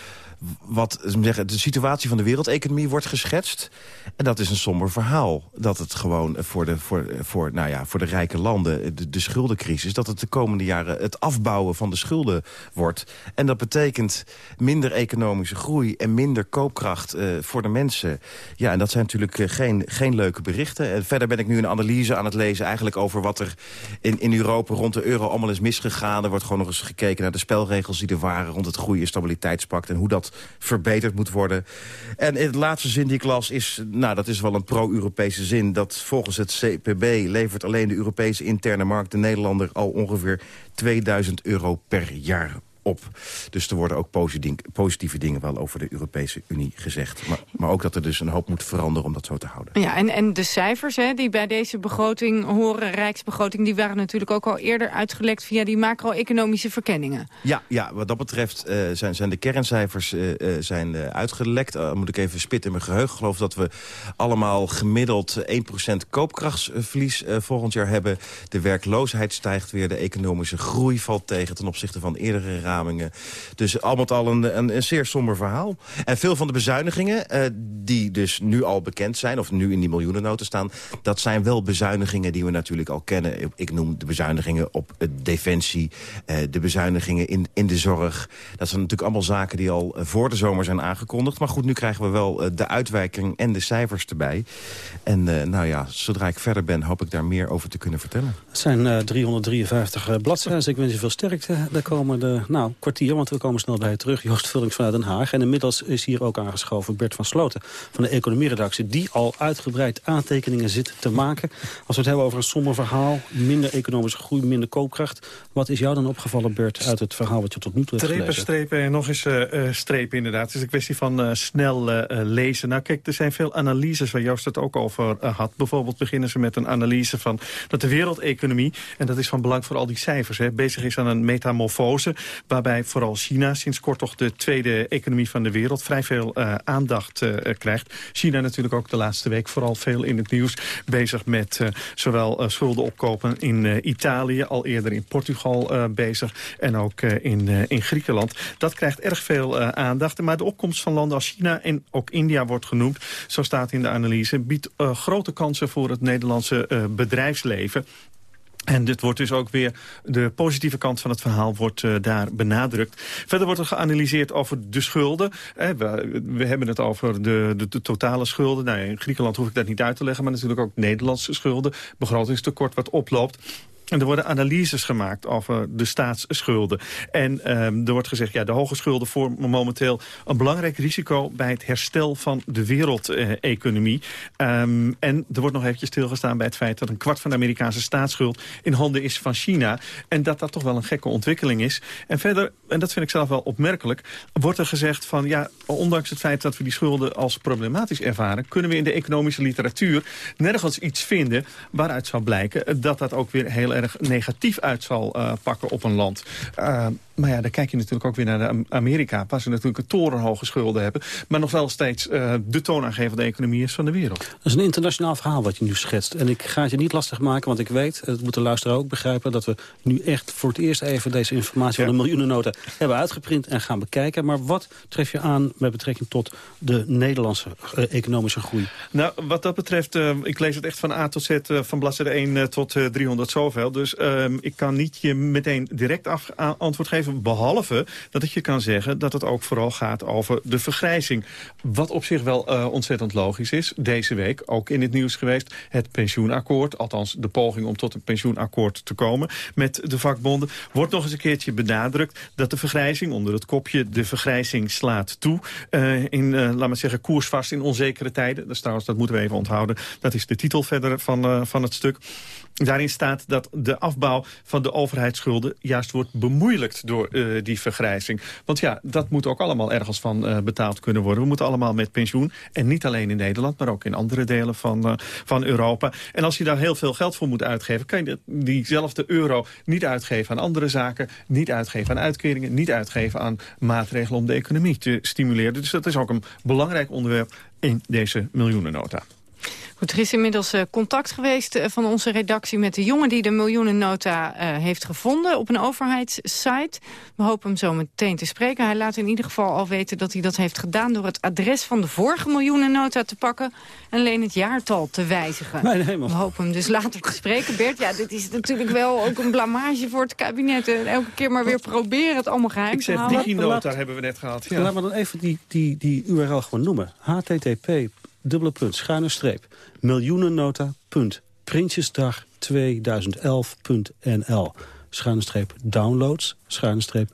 [SPEAKER 9] wat zeggen, de situatie van de wereldeconomie wordt geschetst. En dat is een somber verhaal. Dat het gewoon voor de, voor, voor, nou ja, voor de rijke landen, de, de schuldencrisis... dat het de komende jaren het afbouwen van de schulden wordt. En dat betekent minder economische groei en minder koopkracht uh, voor de mensen. Ja, en dat zijn natuurlijk uh, geen, geen leuke berichten. En verder ben ik nu een analyse aan het lezen eigenlijk over wat er in, in Europa rond de euro allemaal is misgegaan. Er wordt gewoon nog eens gekeken naar de spelregels die er waren rond het groei- en stabiliteitspact en hoe dat verbeterd moet worden. En in het laatste zin die ik las is, nou dat is wel een pro-Europese zin... dat volgens het CPB levert alleen de Europese interne markt de Nederlander al ongeveer 2000 euro per jaar op. Dus er worden ook positieve dingen wel over de Europese Unie gezegd. Maar, maar, ook dat er dus een hoop moet veranderen om dat zo te houden.
[SPEAKER 11] Ja, en, en de cijfers hè, die bij deze begroting horen, rijksbegroting... die waren natuurlijk ook al eerder uitgelekt via die macro-economische verkenningen.
[SPEAKER 9] Ja, ja, wat dat betreft uh, zijn, zijn de kerncijfers uh, zijn uitgelekt. moet ik even spitten in mijn geheugen. Geloof dat we allemaal gemiddeld 1% koopkrachtsverlies volgend jaar hebben. De werkloosheid stijgt weer, de economische groei valt tegen... ten opzichte van eerdere dus al met al een, een, een, zeer somber verhaal. En veel van de bezuinigingen, uh, die dus nu al bekend zijn... of nu in die miljoenennoten staan... dat zijn wel bezuinigingen die we natuurlijk al kennen. Ik noem de bezuinigingen op defensie, uh, de bezuinigingen in, in de zorg. Dat zijn natuurlijk allemaal zaken die al voor de zomer zijn aangekondigd. Maar goed, nu krijgen we wel de uitwijking en de cijfers erbij. En nou ja, zodra ik verder ben, hoop ik daar meer over te kunnen vertellen.
[SPEAKER 10] Het zijn 353 bladzijden. Ik wens je veel sterkte de komende... Nou, Nou, kwartier, want we komen snel bij je terug. Joost Vullings vanuit Den Haag. En inmiddels is hier ook aangeschoven Bert van Sloten van de economieredactie... die al uitgebreid aantekeningen zit te maken. Als we het hebben over een somber verhaal, minder economische groei, minder koopkracht... wat is jou dan opgevallen, Bert, uit het verhaal wat je tot nu toe hebt
[SPEAKER 12] Strepen,
[SPEAKER 10] gelezen?
[SPEAKER 12] strepen en nog eens uh, strepen inderdaad. Het is een kwestie van uh, snel uh, lezen. Nou kijk, er zijn veel analyses waar Joost het ook over had. Bijvoorbeeld beginnen ze met een analyse van dat de wereldeconomie... en dat is van belang voor al die cijfers, hè, bezig is aan een metamorfose... waarbij vooral China sinds kort toch de tweede economie van de wereld... vrij veel aandacht krijgt. China natuurlijk ook de laatste week vooral veel in het nieuws... bezig met zowel schulden opkopen in Italië... al eerder in Portugal bezig en ook in, in Griekenland. Dat krijgt erg veel aandacht. Maar de opkomst van landen als China en ook India wordt genoemd... zo staat in de analyse, biedt grote kansen voor het Nederlandse bedrijfsleven. En dit wordt dus ook weer, de positieve kant van het verhaal wordt daar benadrukt. Verder wordt er geanalyseerd over de schulden. Eh, we, we, hebben het over de, de, de, totale schulden. Nou, in Griekenland hoef ik dat niet uit te leggen, maar natuurlijk ook Nederlandse schulden. Begrotingstekort wat oploopt. En er worden analyses gemaakt over de staatsschulden. En um, er wordt gezegd, ja, de hoge schulden vormen momenteel een belangrijk risico bij het herstel van de wereldeconomie. Um, en er wordt nog eventjes stilgestaan bij het feit dat een kwart van de Amerikaanse staatsschuld in handen is van China. En dat dat toch wel een gekke ontwikkeling is. En verder, en dat vind ik zelf wel opmerkelijk, wordt er gezegd van, ja, ondanks het feit dat we die schulden als problematisch ervaren, kunnen we in de economische literatuur nergens iets vinden waaruit zou blijken dat dat ook weer heel erg negatief uit zal uh, pakken op een land. Maar ja, dan kijk je natuurlijk ook weer naar de Amerika... waar ze natuurlijk een torenhoge schulden hebben... maar nog wel steeds uh, de toonaangevende economie is van de wereld.
[SPEAKER 10] Dat is een internationaal verhaal wat je nu schetst. En ik ga het je niet lastig maken, want ik weet... het moet de luisteraar ook begrijpen... dat we nu echt voor het eerst even deze informatie ja. van de miljoenennota... hebben uitgeprint en gaan bekijken. Maar wat tref je aan met betrekking tot de Nederlandse uh, economische groei?
[SPEAKER 12] Nou, wat dat betreft, uh, ik lees het echt van A tot Z... van bladzijde 1 tot 300 zoveel. Dus ehm, ik kan niet je meteen direct af, antwoord geven behalve dat ik je kan zeggen dat het ook vooral gaat over de vergrijzing. Wat op zich wel uh, ontzettend logisch is. Deze week ook in het nieuws geweest het pensioenakkoord. Althans de poging om tot een pensioenakkoord te komen met de vakbonden. Wordt nog eens een keertje benadrukt dat de vergrijzing onder het kopje de vergrijzing slaat toe. Uh, in, uh, laat maar zeggen, koersvast in onzekere tijden. Dat, trouwens, dat moeten we even onthouden. Dat is de titel verder van, van het stuk. Daarin staat dat de afbouw van de overheidsschulden juist wordt bemoeilijkt door uh, die vergrijzing. Want ja, dat moet ook allemaal ergens van uh, betaald kunnen worden. We moeten allemaal met pensioen. En niet alleen in Nederland, maar ook in andere delen van, uh, van Europa. En als je daar heel veel geld voor moet uitgeven... kan je diezelfde euro niet uitgeven aan andere zaken... niet uitgeven aan uitkeringen, niet uitgeven aan maatregelen... om de economie te stimuleren. Dus dat is ook een belangrijk onderwerp in deze miljoenennota.
[SPEAKER 11] Goed, er is inmiddels uh, contact geweest uh, van onze redactie met de jongen die de miljoenennota uh, heeft gevonden op een overheidssite. We hopen hem zo meteen te spreken. Hij laat in ieder geval al weten dat hij dat heeft gedaan door het adres van de vorige miljoenennota te pakken en alleen het jaartal te wijzigen.
[SPEAKER 10] Nee, nee,
[SPEAKER 11] We hopen hem dus later te spreken. Bert, ja, dit is natuurlijk wel ook een blamage voor het kabinet. En elke keer maar weer proberen het allemaal geheim
[SPEAKER 12] Ik zeg,
[SPEAKER 11] te houden.
[SPEAKER 12] diginota hebben we net gehad.
[SPEAKER 10] Ja. Laat me dan even die, die, die URL gewoon noemen. http dubbele punt, schuine streep, miljoenennota.prinsjesdag 2011.nl. Schuine streep downloads, schuine streep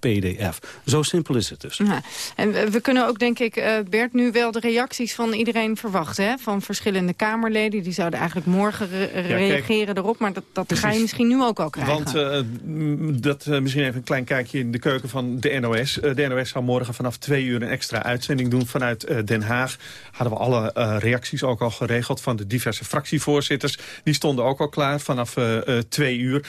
[SPEAKER 10] miljoenennota.pdf. Zo simpel is het dus.
[SPEAKER 11] Ja. En we, kunnen ook, denk ik, uh, Bert, nu wel de reacties van iedereen verwachten. Hè? Van verschillende Kamerleden. Die zouden eigenlijk morgen re ja, reageren kijk, erop. Maar dat, dat ga je misschien nu ook al krijgen.
[SPEAKER 12] Want uh, dat, uh, misschien even een klein kijkje in de keuken van de NOS. de NOS zal morgen vanaf twee uur een extra uitzending doen vanuit Den Haag. Hadden we alle reacties ook al geregeld van de diverse fractievoorzitters. Die stonden ook al klaar vanaf twee uur.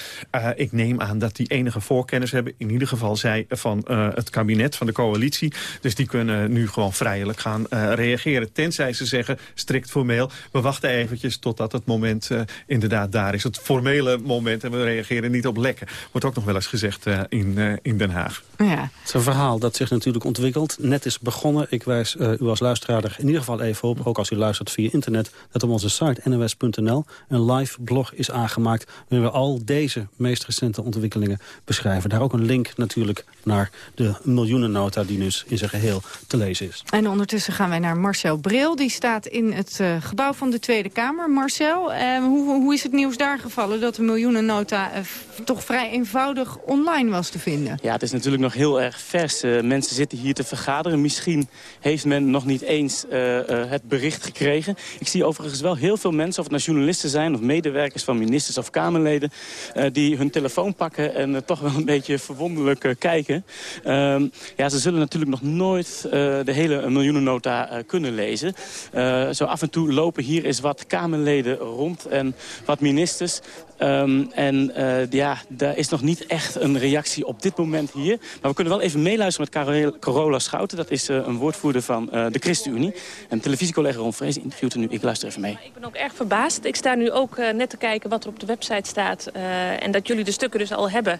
[SPEAKER 12] ik neem aan dat die enige voorkennis hebben. In ieder geval zij van uh, het kabinet, van de coalitie. Dus die kunnen nu gewoon vrijelijk gaan uh, reageren. Tenzij ze zeggen, strikt formeel, we wachten eventjes totdat het moment uh, inderdaad daar is. Het formele moment en we reageren niet op lekken. Wordt ook nog wel eens gezegd in, in Den Haag.
[SPEAKER 11] Ja.
[SPEAKER 10] Het is een verhaal dat zich natuurlijk ontwikkelt. Net is begonnen. Ik wijs u als luisteraar er in ieder geval even op, ook als u luistert via internet, dat op onze site nos.nl een live blog is aangemaakt waarin we al deze meest recente ontwikkelingen beschrijven. Daar ook een link natuurlijk naar de miljoenennota die dus in zijn geheel te lezen is.
[SPEAKER 11] En ondertussen gaan wij naar Marcel Bril. Die staat in het uh, gebouw van de Tweede Kamer. Marcel, uh, hoe, hoe, is het nieuws daar gevallen dat de miljoenennota uh, toch vrij eenvoudig online was te vinden?
[SPEAKER 13] Ja, het is natuurlijk nog heel erg vers. mensen zitten hier te vergaderen. Misschien heeft men nog niet eens het bericht gekregen. Ik zie overigens wel heel veel mensen, of het nou journalisten zijn... of medewerkers van ministers of Kamerleden... die hun telefoon pakken en toch wel een beetje verwonderlijk kijken Ehm, ja, ze zullen natuurlijk nog nooit uh, de hele miljoenennota uh, kunnen lezen. Uh, zo af en toe lopen hier eens wat Kamerleden rond en wat ministers. Um, en ja, daar is nog niet echt een reactie op dit moment hier. Maar we kunnen wel even meeluisteren met Carola Schouten. Dat is een woordvoerder van de ChristenUnie. En televisiecollega Ron Vrees interviewt er nu. Ik luister even mee.
[SPEAKER 14] Ik ben ook erg verbaasd. Ik sta nu ook net te kijken wat er op de website staat. en dat jullie de stukken dus al hebben.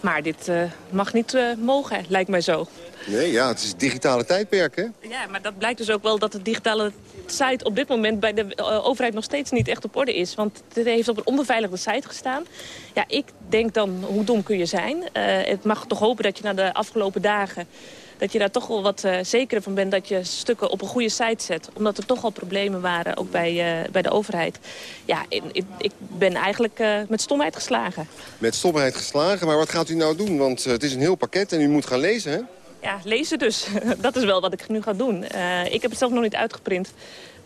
[SPEAKER 14] Maar dit uh, mag niet uh, mogen, lijkt mij zo.
[SPEAKER 15] Nee, ja, het is digitale tijdperk, hè?
[SPEAKER 14] Ja, maar dat blijkt dus ook wel dat de digitale site op dit moment bij de uh, overheid nog steeds niet echt op orde is. Want dit heeft op een onbeveiligde site gestaan. Ja, ik denk dan, hoe dom kun je zijn? het mag toch hopen dat je na de afgelopen dagen dat je daar toch wel wat uh, zeker van bent dat je stukken op een goede site zet. Omdat er toch al problemen waren, ook bij, uh, bij de overheid. Ja, ik, ik ben eigenlijk uh, met stomheid geslagen.
[SPEAKER 15] Met stomheid geslagen? Maar wat gaat u nou doen? Want het is een heel pakket en u moet gaan lezen, hè?
[SPEAKER 14] Ja, lezen dus. dat is wel wat ik nu ga doen. ik heb het zelf nog niet uitgeprint.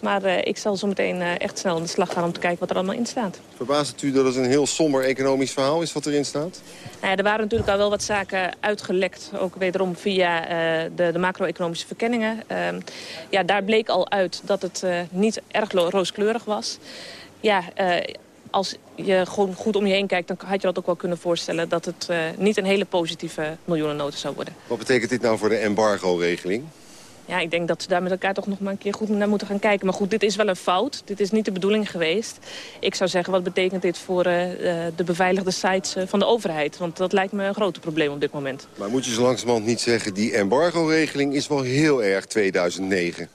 [SPEAKER 14] Maar uh, ik zal zo meteen uh, echt snel aan de slag gaan om te kijken wat er allemaal in staat.
[SPEAKER 15] Verbaast het u dat het een heel somber economisch verhaal is wat erin staat?
[SPEAKER 14] Nou ja, er waren natuurlijk al wel wat zaken uitgelekt. Ook wederom via uh, de, de macro-economische verkenningen. Ehm, ja, daar bleek al uit dat het niet erg rooskleurig was. Ja, als je gewoon goed om je heen kijkt... dan had je dat ook wel kunnen voorstellen... dat het niet een hele positieve miljoenennota zou worden.
[SPEAKER 15] Wat betekent dit nou voor de embargo-regeling?
[SPEAKER 14] Ja, ik denk dat ze daar met elkaar toch nog maar een keer goed naar moeten gaan kijken. Maar goed, dit is wel een fout. Dit is niet de bedoeling geweest. Ik zou zeggen, wat betekent dit voor uh, de beveiligde sites uh, van de overheid? Want dat lijkt me een groot probleem op dit moment.
[SPEAKER 15] Maar moet je zo langzamerhand niet zeggen... die embargo-regeling is wel heel erg 2009?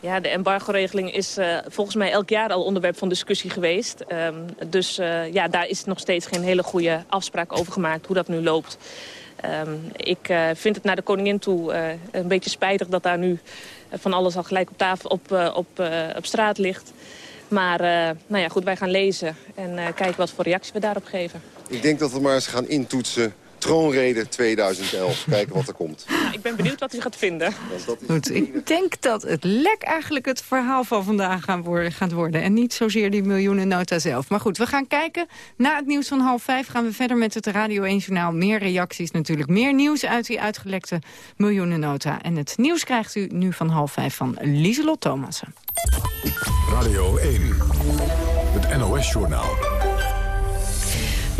[SPEAKER 14] Ja, de embargo-regeling is uh, volgens mij elk jaar al onderwerp van discussie geweest. Um, dus ja, daar is nog steeds geen hele goede afspraak over gemaakt hoe dat nu loopt. Um, ik uh, vind het naar de koningin toe uh, een beetje spijtig dat daar nu van alles al gelijk op, tafel, op, op, op straat ligt. Maar nou ja, goed, wij gaan lezen en kijken wat voor reactie we daarop geven.
[SPEAKER 15] Ik denk dat we maar eens gaan intoetsen Troonrede 2011. Kijken wat er komt.
[SPEAKER 14] Nou, ik ben benieuwd wat u gaat vinden.
[SPEAKER 11] Goed, ik denk dat het lek eigenlijk het verhaal van vandaag gaan worden, gaat worden. En niet zozeer die miljoenennota zelf. Maar goed, we gaan kijken. Na het nieuws van half vijf gaan we verder met het Radio 1 Journaal. Meer reacties natuurlijk. Meer nieuws uit die uitgelekte miljoenennota. En het nieuws krijgt u nu van half vijf van Lieselot Thomassen.
[SPEAKER 1] Radio 1, het NOS-journaal.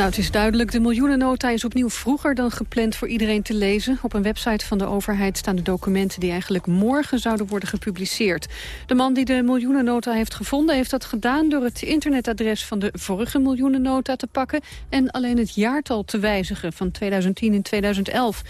[SPEAKER 2] Nou, het is duidelijk, de miljoenennota is opnieuw vroeger dan gepland voor iedereen te lezen. Op een website van de overheid staan de documenten die eigenlijk morgen zouden worden gepubliceerd. De man die de miljoenennota heeft gevonden heeft dat gedaan door het internetadres van de vorige miljoenennota te pakken en alleen het jaartal te wijzigen van 2010 en 2011.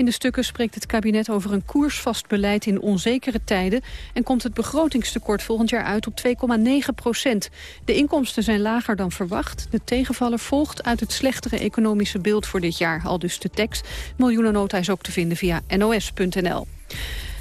[SPEAKER 2] In de stukken spreekt het kabinet over een koersvast beleid in onzekere tijden... en komt het begrotingstekort volgend jaar uit op 2,9 procent. De inkomsten zijn lager dan verwacht. De tegenvaller volgt uit het slechtere economische beeld voor dit jaar. Al dus de tekst. Miljoenennota is ook te vinden via nos.nl.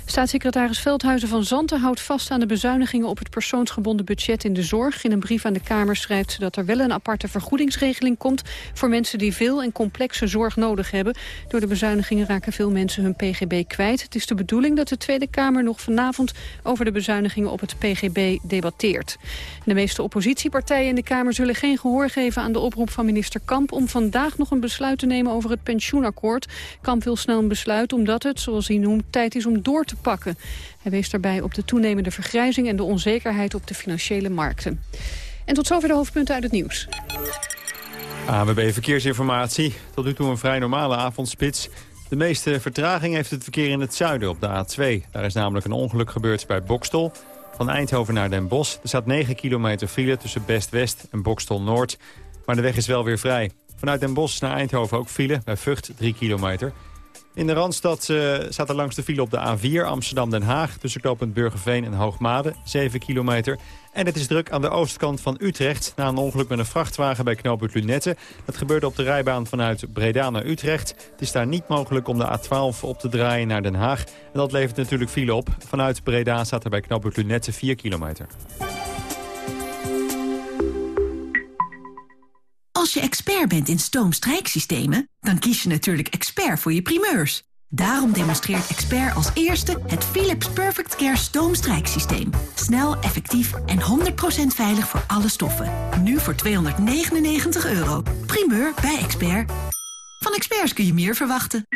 [SPEAKER 2] Staatssecretaris Veldhuizen van Zanten houdt vast aan de bezuinigingen op het persoonsgebonden budget in de zorg. In een brief aan de Kamer schrijft ze dat er wel een aparte vergoedingsregeling komt voor mensen die veel en complexe zorg nodig hebben. Door de bezuinigingen raken veel mensen hun pgb kwijt. Het is de bedoeling dat de Tweede Kamer nog vanavond over de bezuinigingen op het pgb debatteert. De meeste oppositiepartijen in de Kamer zullen geen gehoor geven aan de oproep van minister Kamp om vandaag nog een besluit te nemen over het pensioenakkoord. Kamp wil snel een besluit omdat het, zoals hij noemt, tijd is om door te pakken. Hij wees daarbij op de toenemende vergrijzing en de onzekerheid op de financiële markten. En tot zover de hoofdpunten uit het nieuws.
[SPEAKER 6] ANWB Verkeersinformatie. Tot nu toe een vrij normale avondspits. De meeste vertraging heeft het verkeer in het zuiden op de A2. Daar is namelijk een ongeluk gebeurd bij Bokstol. Van Eindhoven naar Den Bosch. Er staat 9 kilometer file tussen Best-West en Bokstol-Noord. Maar de weg is wel weer vrij. Vanuit Den Bosch naar Eindhoven ook file bij Vught 3 kilometer. In de Randstad uh, staat er langs de file op de A4 Amsterdam-Den Haag... tussen knooppunt Burgerveen en Hoogmade, 7 kilometer. En het is druk aan de oostkant van Utrecht... na een ongeluk met een vrachtwagen bij knooppunt Lunette. Dat gebeurde op de rijbaan vanuit Breda naar Utrecht. Het is daar niet mogelijk om de A12 op te draaien naar Den Haag. En dat levert natuurlijk file op. Vanuit Breda staat er bij knooppunt Lunette 4 kilometer.
[SPEAKER 16] Als je expert bent in stoomstrijksystemen, dan kies je natuurlijk expert voor je primeurs. Daarom demonstreert expert als eerste het Philips Perfect Care stoomstrijksysteem. Snel, effectief en 100% veilig voor alle stoffen. Nu voor 299 euro. Primeur bij expert. Van experts kun je meer verwachten.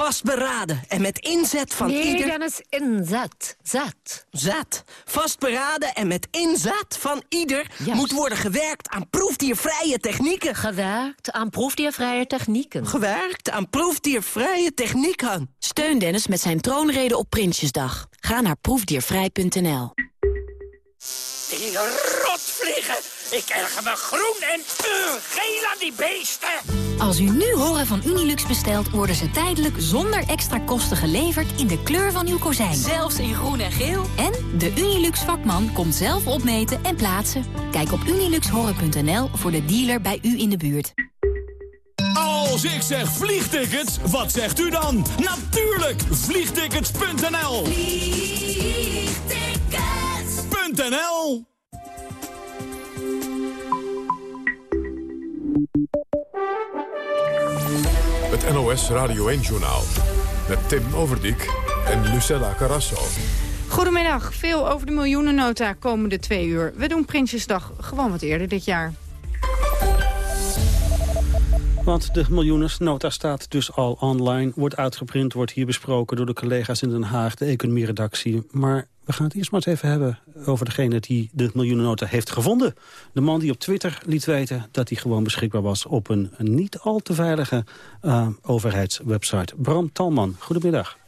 [SPEAKER 17] Vastberaden en met inzet van
[SPEAKER 18] nee,
[SPEAKER 17] ieder...
[SPEAKER 18] Nee, Dennis, inzet. Zet.
[SPEAKER 17] Zet. Vastberaden en met inzet van ieder... moet worden gewerkt aan proefdiervrije technieken.
[SPEAKER 18] Gewerkt aan proefdiervrije technieken.
[SPEAKER 17] Gewerkt aan proefdiervrije technieken.
[SPEAKER 19] Steun Dennis met zijn troonrede op Prinsjesdag. Ga naar proefdiervrij.nl.
[SPEAKER 20] Die rotvliegen! Ik erger me groen en uh, geel aan die beesten!
[SPEAKER 21] Als u nu horen van Unilux bestelt, worden ze tijdelijk zonder extra kosten geleverd in de kleur van uw kozijn.
[SPEAKER 19] Zelfs in groen en geel.
[SPEAKER 21] En de Unilux vakman komt zelf opmeten en plaatsen. Kijk op uniluxhoren.nl voor de dealer bij u in de buurt.
[SPEAKER 22] Als ik zeg vliegtickets, wat zegt u dan? Natuurlijk, vliegtickets.nl Vliegtickets.nl
[SPEAKER 1] Het NOS Radio 1-journaal met Tim Overdijk en Lucella Carrasso.
[SPEAKER 11] Goedemiddag. Veel over de miljoenennota komende twee uur. We doen Prinsjesdag gewoon wat eerder dit jaar.
[SPEAKER 10] Want de miljoenennota staat dus al online, wordt uitgeprint... wordt hier besproken door de collega's in Den Haag, de economie-redactie. Maar we gaan het eerst maar eens even hebben over degene die de miljoenennota heeft gevonden. De man die op Twitter liet weten dat hij gewoon beschikbaar was... op een, niet al te veilige uh, overheidswebsite. Bram Talman, goedemiddag.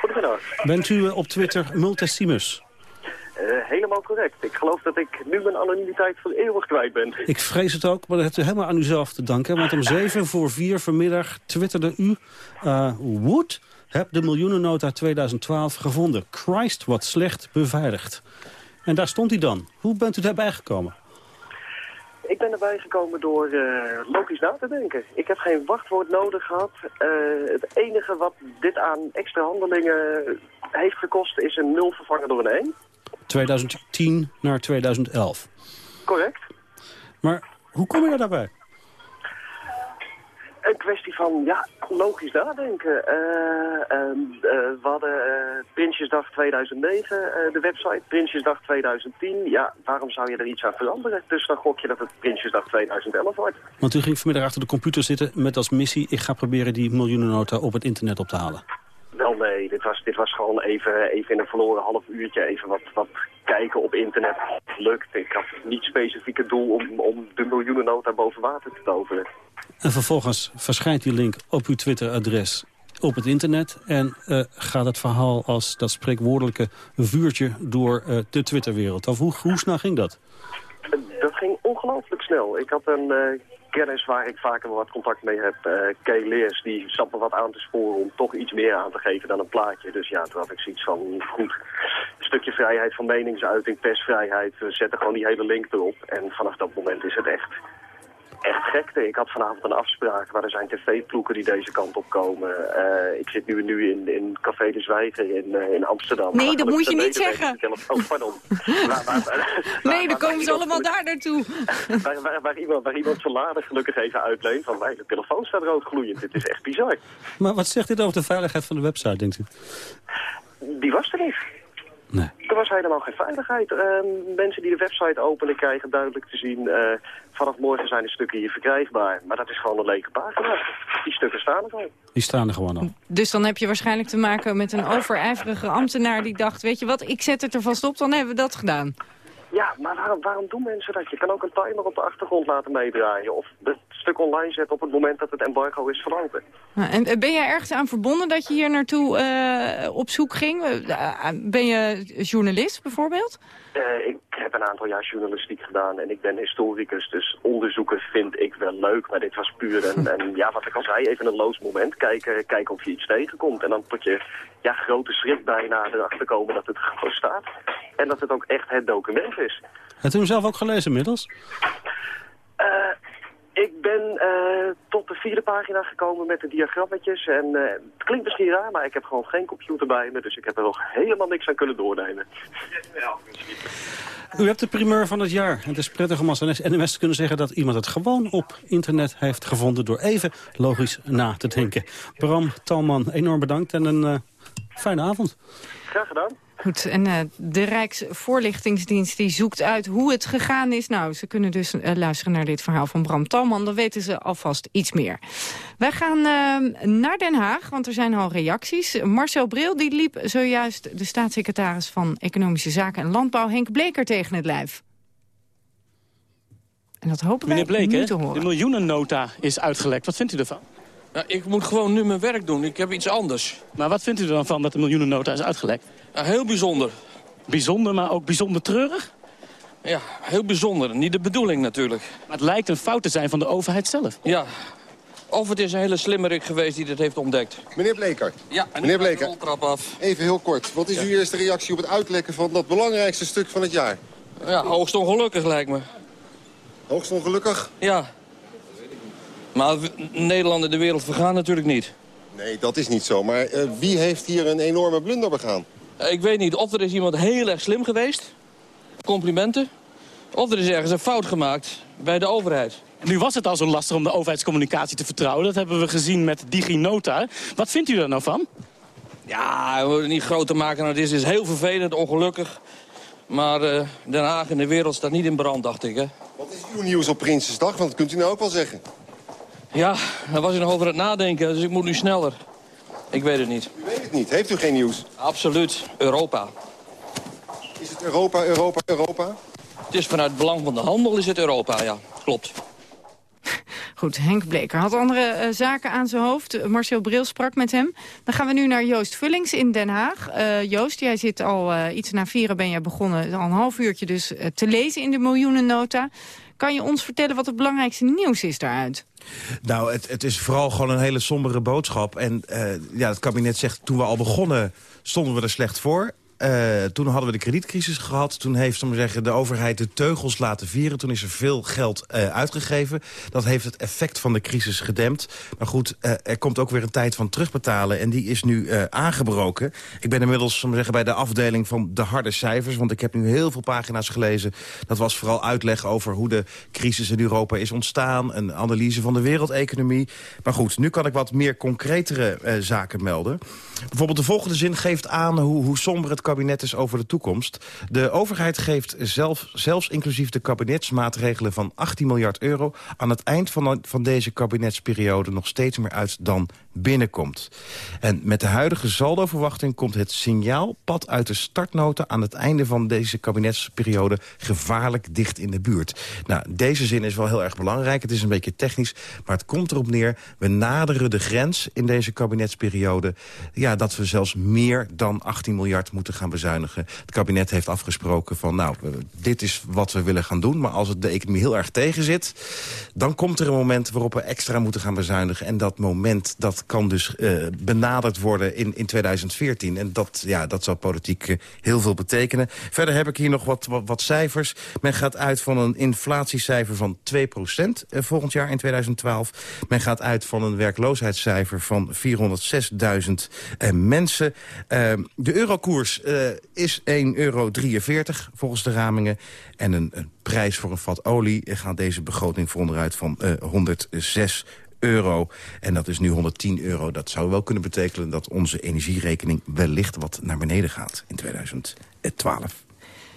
[SPEAKER 23] Goedemiddag.
[SPEAKER 10] Bent u op Twitter Multesimus?
[SPEAKER 23] Uh, helemaal correct. Ik geloof dat ik nu mijn anonimiteit voor eeuwig kwijt ben.
[SPEAKER 10] Ik vrees het ook, maar dat hebt u helemaal aan uzelf te danken. Want om 7 voor 4 vanmiddag twitterde u... Uh, Wood heb de miljoenennota 2012 gevonden. Christ, wat slecht beveiligd. En daar stond hij dan. Hoe bent u daarbij gekomen?
[SPEAKER 23] Ik ben erbij gekomen door uh, logisch na te denken. Ik heb geen wachtwoord nodig gehad. Uh, het enige wat dit aan extra handelingen heeft gekost is een 0 vervangen door een 1.
[SPEAKER 10] 2010 naar 2011.
[SPEAKER 23] Correct.
[SPEAKER 10] Maar hoe kom je daarbij?
[SPEAKER 23] Een kwestie van, ja, logisch nadenken. Uh, uh, we hadden Prinsjesdag 2009, de website, Prinsjesdag 2010. Ja, waarom zou je er iets aan veranderen? Dus dan gok je dat het Prinsjesdag 2011 wordt.
[SPEAKER 10] Want u ging vanmiddag achter de computer zitten met als missie... ik ga proberen die miljoenennota op het internet op te halen.
[SPEAKER 23] Wel nee, dit was, dit was gewoon even, even in een verloren half uurtje even wat, wat kijken op internet. Lukt. Ik had niet specifiek het doel om, om de miljoenennota boven water te toveren.
[SPEAKER 10] En vervolgens verschijnt die link op uw Twitter-adres op het internet... en uh, gaat het verhaal als dat spreekwoordelijke vuurtje door uh, de Twitterwereld. Of hoe, hoe snel ging dat?
[SPEAKER 23] Dat ging ongelooflijk snel. Ik had een uh, kennis waar ik vaker wat contact mee heb, uh, Kay Leers, die zat me wat aan te sporen om toch iets meer aan te geven dan een plaatje. Dus ja, toen had ik zoiets van, goed, een stukje vrijheid van meningsuiting, persvrijheid, we zetten gewoon die hele link erop. En vanaf dat moment is het echt echt gekte. Ik had vanavond een afspraak waar er zijn tv-ploegen die deze kant op komen. Uh, ik zit nu, nu in, in Café de Zwijger in, uh, in Amsterdam.
[SPEAKER 11] Nee, dat moet je niet zeggen.
[SPEAKER 23] Oh, pardon. waar, waar, waar,
[SPEAKER 11] nee, dan komen ze allemaal daar naartoe.
[SPEAKER 23] waar, iemand, waar iemand salaris gelukkig even uitleent van de telefoon staat rood gloeiend. Dit is echt bizar.
[SPEAKER 10] Maar wat zegt dit over de veiligheid van de website, denkt u?
[SPEAKER 23] Die was er niet.
[SPEAKER 10] Nee.
[SPEAKER 23] Er was helemaal geen veiligheid. Uh, mensen die de website openen krijgen duidelijk te zien... Uh, vanaf morgen zijn de stukken hier verkrijgbaar. Maar dat is gewoon een leke pagina. Die stukken staan er gewoon.
[SPEAKER 10] Die staan er gewoon al.
[SPEAKER 11] Dus dan heb je waarschijnlijk te maken met een overijverige ambtenaar... die dacht, weet je wat, ik zet het er vast op, dan hebben we dat gedaan.
[SPEAKER 23] Ja, maar waarom, waarom doen mensen dat? Je kan ook een timer op de achtergrond laten meedraaien. Of stuk online zetten op het moment dat het embargo is verlopen.
[SPEAKER 11] En ben jij ergens aan verbonden dat je hier naartoe uh, op zoek ging? ben je journalist bijvoorbeeld?
[SPEAKER 23] ik heb een aantal jaar journalistiek gedaan en ik ben historicus, dus onderzoeken vind ik wel leuk. Maar dit was puur een, en ja, wat ik al zei, even een loos moment. Kijken, kijken of je iets tegenkomt. En dan tot je ja, grote schrik bijna erachter komen dat het gewoon staat. En dat het ook echt het document is.
[SPEAKER 10] Hebt u hem zelf ook gelezen inmiddels?
[SPEAKER 23] Uh, ik ben uh, tot de vierde pagina gekomen met de diagrammetjes. En uh, het klinkt misschien raar, maar ik heb gewoon geen computer bij me. Dus ik heb er nog helemaal niks aan kunnen doornemen.
[SPEAKER 10] U hebt de primeur van het jaar. Het is prettig om als NMS te kunnen zeggen dat iemand het gewoon op internet heeft gevonden... door even logisch na te denken. Bram Talman, enorm bedankt en een uh, fijne avond.
[SPEAKER 23] Graag gedaan.
[SPEAKER 11] Goed, en uh, de Rijksvoorlichtingsdienst die zoekt uit hoe het gegaan is. Nou, ze kunnen dus uh, luisteren naar dit verhaal van Bram Talman. Dan weten ze alvast iets meer. Wij gaan uh, naar Den Haag, want er zijn al reacties. Marcel Bril die liep zojuist de staatssecretaris van Economische Zaken en Landbouw... Henk Bleker tegen het lijf. En dat hopen
[SPEAKER 13] Meneer
[SPEAKER 11] wij nu te horen.
[SPEAKER 13] de miljoenennota is uitgelekt. Wat vindt u ervan?
[SPEAKER 24] Nou, ik moet gewoon nu mijn werk doen. Ik heb iets anders.
[SPEAKER 13] Maar wat vindt u er dan van dat de miljoenennota is uitgelekt?
[SPEAKER 24] Nou, heel bijzonder.
[SPEAKER 13] Bijzonder, maar ook bijzonder treurig?
[SPEAKER 24] Ja, heel bijzonder. Niet de bedoeling natuurlijk.
[SPEAKER 13] Maar het lijkt een fout te zijn van de overheid zelf.
[SPEAKER 24] Ja. Of het is een hele slimmerik geweest die dit heeft ontdekt.
[SPEAKER 25] Meneer Bleker.
[SPEAKER 24] Ja,
[SPEAKER 25] en Meneer Bleker.
[SPEAKER 24] af.
[SPEAKER 25] Even heel kort. Wat is ja. uw eerste reactie op het uitlekken van dat belangrijkste stuk van het jaar?
[SPEAKER 24] Ja, hoogst ongelukkig lijkt me.
[SPEAKER 25] Hoogst ongelukkig?
[SPEAKER 24] Ja. Maar Nederland en de wereld vergaan natuurlijk niet.
[SPEAKER 25] Nee, dat is niet zo. Maar uh, wie heeft hier een enorme blunder begaan?
[SPEAKER 24] Uh, ik weet niet. Of er is iemand heel erg slim geweest. Complimenten. Of er is ergens een fout gemaakt bij de overheid.
[SPEAKER 13] Nu was het al zo lastig om de overheidscommunicatie te vertrouwen. Dat hebben we gezien met DigiNota. Wat vindt u er nou van?
[SPEAKER 24] Ja, we moeten niet groter maken dan het is. Het is heel vervelend, ongelukkig. Maar uh, Den Haag en de wereld staat niet in brand, dacht ik. Hè?
[SPEAKER 25] Wat is uw nieuws op Prinsjesdag? Want dat kunt u nou ook wel zeggen.
[SPEAKER 24] Ja, daar was u nog over het nadenken, dus ik moet nu sneller. Ik weet het niet.
[SPEAKER 25] U weet het niet. Heeft u geen nieuws?
[SPEAKER 24] Absoluut. Europa.
[SPEAKER 25] Is het Europa, Europa, Europa?
[SPEAKER 24] Het is vanuit het belang van de handel is het Europa, ja. Klopt.
[SPEAKER 11] Goed, Henk Bleker had andere uh, zaken aan zijn hoofd. Marcel Bril sprak met hem. Dan gaan we nu naar Joost Vullings in Den Haag. Uh, Joost, jij zit al uh, iets na vieren ben je begonnen, al een half uurtje dus, te lezen in de miljoenennota. Kan je ons vertellen wat het belangrijkste nieuws is daaruit?
[SPEAKER 9] Nou, het, het is vooral gewoon een hele sombere boodschap. En uh, ja, het kabinet zegt, toen we al begonnen, stonden we er slecht voor. Uh, toen hadden we de kredietcrisis gehad. Toen heeft maar zeggen, de overheid de teugels laten vieren. Toen is er veel geld uh, uitgegeven. Dat heeft het effect van de crisis gedempt. Maar goed, uh, er komt ook weer een tijd van terugbetalen. En die is nu aangebroken. Ik ben inmiddels maar zeggen, bij de afdeling van de harde cijfers. Want ik heb nu heel veel pagina's gelezen. Dat was vooral uitleg over hoe de crisis in Europa is ontstaan. Een analyse van de wereldeconomie. Maar goed, nu kan ik wat meer concretere zaken melden. Bijvoorbeeld de volgende zin geeft aan hoe, hoe somber het kabinet is over de toekomst. De overheid geeft zelf, zelfs inclusief de kabinetsmaatregelen van 18 miljard euro... aan het eind van, van deze kabinetsperiode nog steeds meer uit dan binnenkomt. En met de huidige saldoverwachting komt het signaalpad uit de startnota... aan het einde van deze kabinetsperiode gevaarlijk dicht in de buurt. Nou, deze zin is wel heel erg belangrijk. Het is een beetje technisch, maar het komt erop neer... we naderen de grens in deze kabinetsperiode... Ja, dat we zelfs meer dan 18 miljard moeten gaan bezuinigen. Het kabinet heeft afgesproken van, nou, dit is wat we willen gaan doen... maar als het de economie heel erg tegenzit... dan komt er een moment waarop we extra moeten gaan bezuinigen. En dat moment, dat kan dus uh, benaderd worden in, in 2014. En dat, ja, dat zou politiek uh, heel veel betekenen. Verder heb ik hier nog wat, wat, cijfers. Men gaat uit van een inflatiecijfer van 2 procent uh, volgend jaar in 2012. Men gaat uit van een werkloosheidscijfer van 406.000 mensen. de eurokoers is 1,43 euro volgens de ramingen. En een, een, prijs voor een vat olie gaat deze begroting voor onderuit van 106 euro. En dat is nu 110 euro. Dat zou wel kunnen betekenen dat onze energierekening wellicht wat naar beneden gaat in 2012.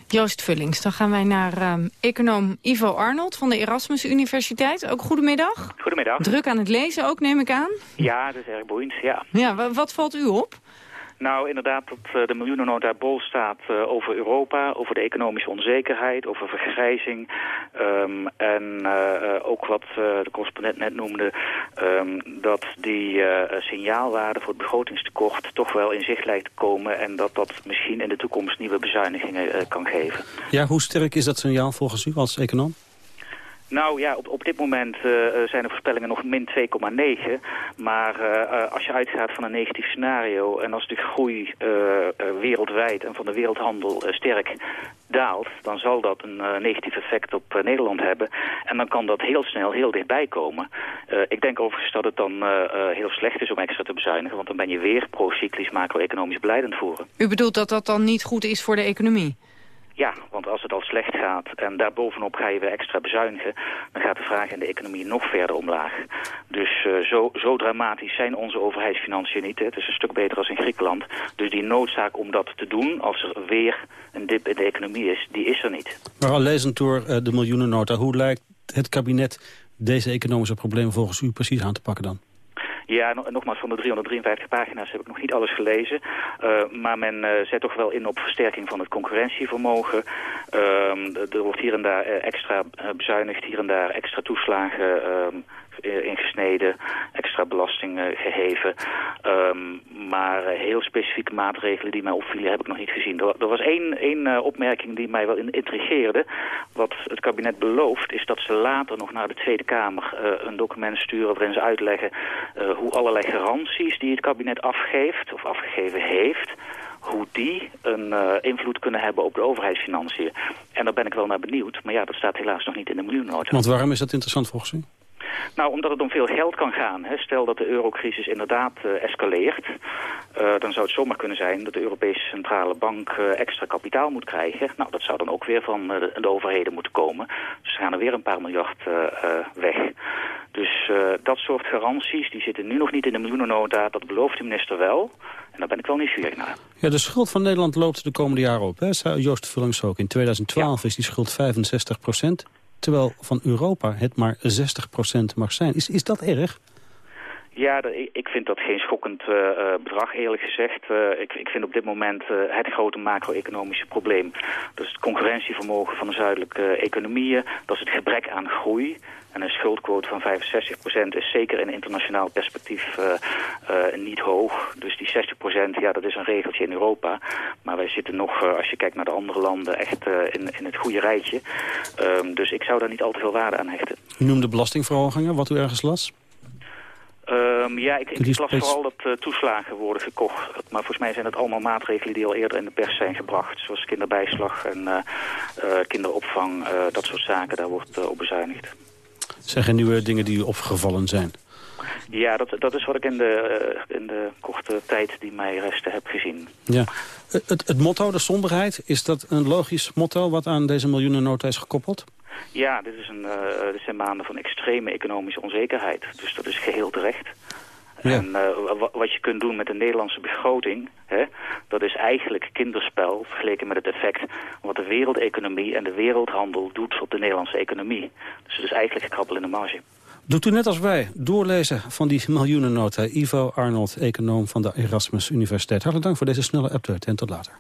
[SPEAKER 11] Joost Vullings, dan gaan wij naar um, econoom Ivo Arnold van de Erasmus Universiteit. Ook goedemiddag.
[SPEAKER 26] Goedemiddag.
[SPEAKER 11] Druk aan het lezen ook, neem ik aan.
[SPEAKER 26] Ja, dat is erg boeiend, ja.
[SPEAKER 11] Ja, wat valt u op?
[SPEAKER 27] Nou, inderdaad, dat uh, de miljoenennota bol staat uh, over Europa, over de economische onzekerheid, over vergrijzing. Um, en uh, ook wat de correspondent net noemde, um, dat die signaalwaarde voor het begrotingstekort toch wel in zicht lijkt te komen. En dat dat misschien in de toekomst nieuwe bezuinigingen kan geven.
[SPEAKER 10] Ja, hoe sterk is dat signaal volgens u als econoom?
[SPEAKER 27] Nou ja, op, op dit moment uh, zijn de voorspellingen nog min 2,9. Maar uh, als je uitgaat van een negatief scenario... en als de groei wereldwijd en van de wereldhandel sterk daalt... dan zal dat een negatief effect op Nederland hebben. En dan kan dat heel snel heel dichtbij komen. ik denk overigens dat het dan heel slecht is om extra te bezuinigen... want dan ben je weer pro-cyclisch macro-economisch beleid aan het voeren.
[SPEAKER 11] U bedoelt dat dat dan niet goed is voor de economie?
[SPEAKER 27] Ja, want als het al slecht gaat en daarbovenop ga je weer extra bezuinigen... dan gaat de vraag in de economie nog verder omlaag. Dus uh, zo, zo dramatisch zijn onze overheidsfinanciën niet. Hè. Het is een stuk beter als in Griekenland. Dus die noodzaak om dat te doen als er weer een dip in de economie is, die is er niet.
[SPEAKER 10] Maar al lezend door uh, de miljoenennota, hoe lijkt het kabinet deze economische problemen volgens u precies aan te pakken dan?
[SPEAKER 27] Ja, nogmaals, van de 353 pagina's heb ik nog niet alles gelezen. Uh, maar men uh, zet toch wel in op versterking van het concurrentievermogen. Uh, er wordt hier en daar eh, extra bezuinigd, hier en daar extra toeslagen ehm, eh, ingesneden, extra belasting eh, geheven. Um, maar eh, heel specifieke maatregelen die mij opvielen heb ik nog niet gezien. Er, er was één, één opmerking die mij wel intrigeerde. Wat het kabinet belooft is dat ze later nog naar de Tweede Kamer een document sturen waarin ze uitleggen hoe allerlei garanties die het kabinet afgeeft of afgegeven heeft hoe die een invloed kunnen hebben op de overheidsfinanciën. En daar ben ik wel naar benieuwd. Maar ja, dat staat helaas nog niet in de miljoennota.
[SPEAKER 10] Want waarom is dat interessant volgens u?
[SPEAKER 27] Nou, omdat het om veel geld kan gaan. Hè. Stel dat de eurocrisis inderdaad uh, escaleert, uh, dan zou het zomaar kunnen zijn dat de Europese Centrale Bank uh, extra kapitaal moet krijgen. Nou, dat zou dan ook weer van de, de, overheden moeten komen. Dus gaan er weer een paar miljard weg. Dus dat soort garanties, die zitten nu nog niet in de miljoenennota. Dat belooft de minister wel. En daar ben ik wel nieuwsgierig naar.
[SPEAKER 10] Ja, de schuld van Nederland loopt de komende jaren op. Hè? Joost Vullings ook. In 2012 ja. is die schuld 65 procent terwijl van Europa het maar 60% mag zijn. Is, is dat erg?
[SPEAKER 27] Ja, ik vind dat geen schokkend uh, bedrag, eerlijk gezegd. Uh, ik, ik, vind op dit moment het grote macro-economische probleem. Is het concurrentievermogen van de zuidelijke economieën. Dat is het gebrek aan groei. En een schuldquote van 65% is zeker in internationaal perspectief niet hoog. Dus die 60% ja, dat is een regeltje in Europa. Maar wij zitten nog, als je kijkt naar de andere landen, echt in, in het goede rijtje. Um, dus ik zou daar niet al te veel waarde aan hechten.
[SPEAKER 10] U noemde belastingverhogingen, wat u ergens las?
[SPEAKER 27] Um, ja, ik, ik las vooral dat uh, toeslagen worden gekocht. Maar volgens mij zijn dat allemaal maatregelen die al eerder in de pers zijn gebracht. Zoals kinderbijslag en uh, uh, kinderopvang, dat soort zaken, daar wordt op bezuinigd.
[SPEAKER 10] Zijn er nieuwe dingen die u opgevallen zijn?
[SPEAKER 27] Ja, dat, dat is wat ik in de, in de korte tijd die mij resten heb gezien.
[SPEAKER 10] Ja. Het, het motto, de somberheid, is dat een logisch motto wat aan deze miljoenennota is gekoppeld?
[SPEAKER 27] Ja, dit, is een, uh, dit zijn maanden van extreme economische onzekerheid. Dus dat is geheel terecht. Ja. En uh, wat je kunt doen met de Nederlandse begroting, hè, dat is eigenlijk kinderspel vergeleken met het effect wat de wereldeconomie en de wereldhandel doet op de Nederlandse economie. Dus het is eigenlijk krabbel in de marge.
[SPEAKER 10] Doet u net als wij, doorlezen van die miljoenennota. Ivo Arnold, econoom van de Erasmus Universiteit. Hartelijk dank voor deze snelle update en tot later.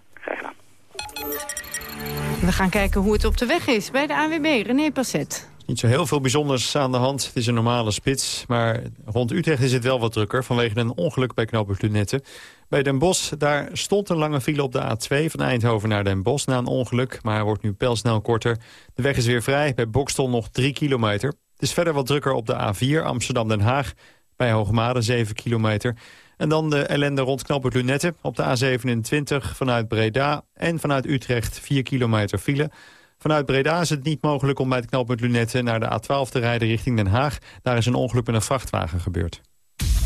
[SPEAKER 11] We gaan kijken hoe het op de weg is bij de AWB. René Passet.
[SPEAKER 6] Niet zo heel veel bijzonders aan de hand. Het is een normale spits. Maar rond Utrecht is het wel wat drukker vanwege een ongeluk bij knooppunt Lunette. Bij Den Bosch, daar stond een lange file op de A2 van Eindhoven naar Den Bosch na een ongeluk. Maar hij wordt nu pijlsnel korter. De weg is weer vrij. Bij Bokstel nog 3 kilometer. Het is verder wat drukker op de A4 Amsterdam-Den Haag. Bij Hoogmade 7 kilometer. En dan de ellende rond knooppunt Lunette op de A27 vanuit Breda en vanuit Utrecht 4 kilometer file. Vanuit Breda is het niet mogelijk om bij het knooppunt Lunette naar de A12 te rijden richting Den Haag. Daar is een ongeluk met een vrachtwagen gebeurd.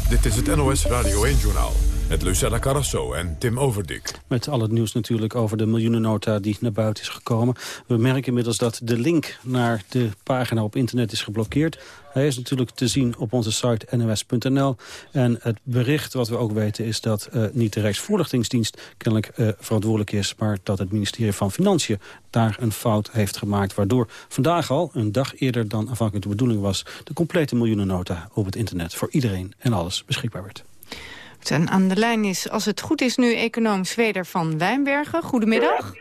[SPEAKER 1] Dit is het NOS Radio 1-journaal met Lucella Carrasso en Tim Overdik.
[SPEAKER 10] Met al het nieuws natuurlijk over de miljoenennota die naar buiten is gekomen. We merken inmiddels dat de link naar de pagina op internet is geblokkeerd. Hij is natuurlijk te zien op onze site nos.nl. En het bericht wat we ook weten is dat uh, niet de Rijksvoorlichtingsdienst kennelijk uh, verantwoordelijk is... maar dat het ministerie van Financiën daar een fout heeft gemaakt... waardoor vandaag al, een dag eerder dan aanvankelijk de bedoeling was... de complete miljoenennota op het internet voor iedereen en alles beschikbaar werd.
[SPEAKER 11] Goed, en aan de lijn is, als het goed is, nu econoom Zweder van Wijnbergen. Goedemiddag.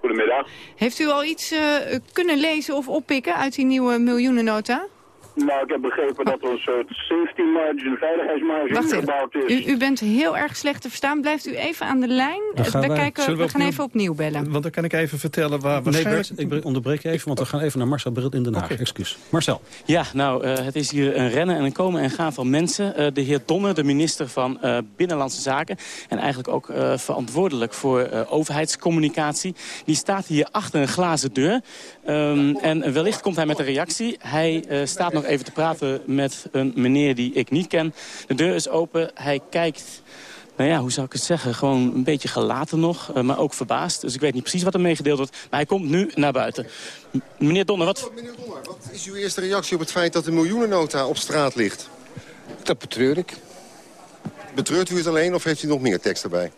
[SPEAKER 28] Goedemiddag.
[SPEAKER 11] Heeft u al iets uh, kunnen lezen of oppikken uit die nieuwe miljoenennota?
[SPEAKER 28] Nou, ik heb begrepen dat er een soort safety margin, veiligheidsmarge
[SPEAKER 11] Wacht
[SPEAKER 28] ingebouwd is.
[SPEAKER 11] U, u bent heel erg slecht te verstaan. Blijft u even aan de lijn?
[SPEAKER 10] Dan gaan
[SPEAKER 11] we,
[SPEAKER 10] wij-
[SPEAKER 11] kijken, we,
[SPEAKER 10] we
[SPEAKER 11] gaan
[SPEAKER 10] opnieuw-
[SPEAKER 11] even opnieuw bellen.
[SPEAKER 10] Want dan kan ik even vertellen waar
[SPEAKER 6] Nee,
[SPEAKER 10] Bert, ik onderbreek je even, want we gaan even naar Marcel Bril in Den Haag. Excuus. Marcel.
[SPEAKER 13] Ja, nou, eh, het is hier een rennen en een komen en gaan van mensen. Eh, de heer Donner, de minister van eh, Binnenlandse Zaken... en eigenlijk ook eh, verantwoordelijk voor eh, overheidscommunicatie... die staat hier achter een glazen deur. Ehm, en wellicht komt hij met een reactie. Hij eh, staat nog even te praten met een meneer die ik niet ken. De deur is open, hij kijkt... Nou ja, hoe zou ik het zeggen? Gewoon een beetje gelaten nog, eh, maar ook verbaasd. Dus ik weet niet precies wat er meegedeeld wordt. Maar hij komt nu naar buiten. M- meneer Donner, wat...
[SPEAKER 25] Wat is uw eerste reactie op het feit dat de miljoenennota op straat ligt?
[SPEAKER 26] Dat betreur ik.
[SPEAKER 25] Betreurt u het alleen of heeft u nog meer tekst erbij?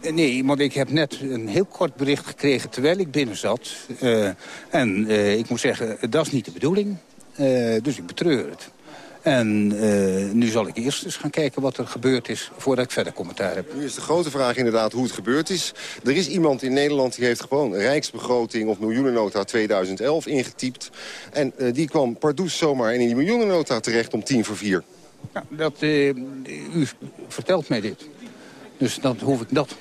[SPEAKER 26] Eh, Nee, want ik heb net een heel kort bericht gekregen terwijl ik binnen zat. Eh, en eh, ik moet zeggen, dat is niet de bedoeling. Eh, dus ik betreur het. En eh, nu zal ik eerst eens gaan kijken wat er gebeurd is voordat ik verder commentaar heb.
[SPEAKER 25] Nu is de grote vraag inderdaad hoe het gebeurd is. Er is iemand in Nederland die heeft gewoon Rijksbegroting of miljoenennota 2011 ingetypt. En eh, die kwam pardoes zomaar in die miljoenennota terecht om tien voor vier.
[SPEAKER 26] Ja, dat, u vertelt mij dit. Dus dan hoef ik dat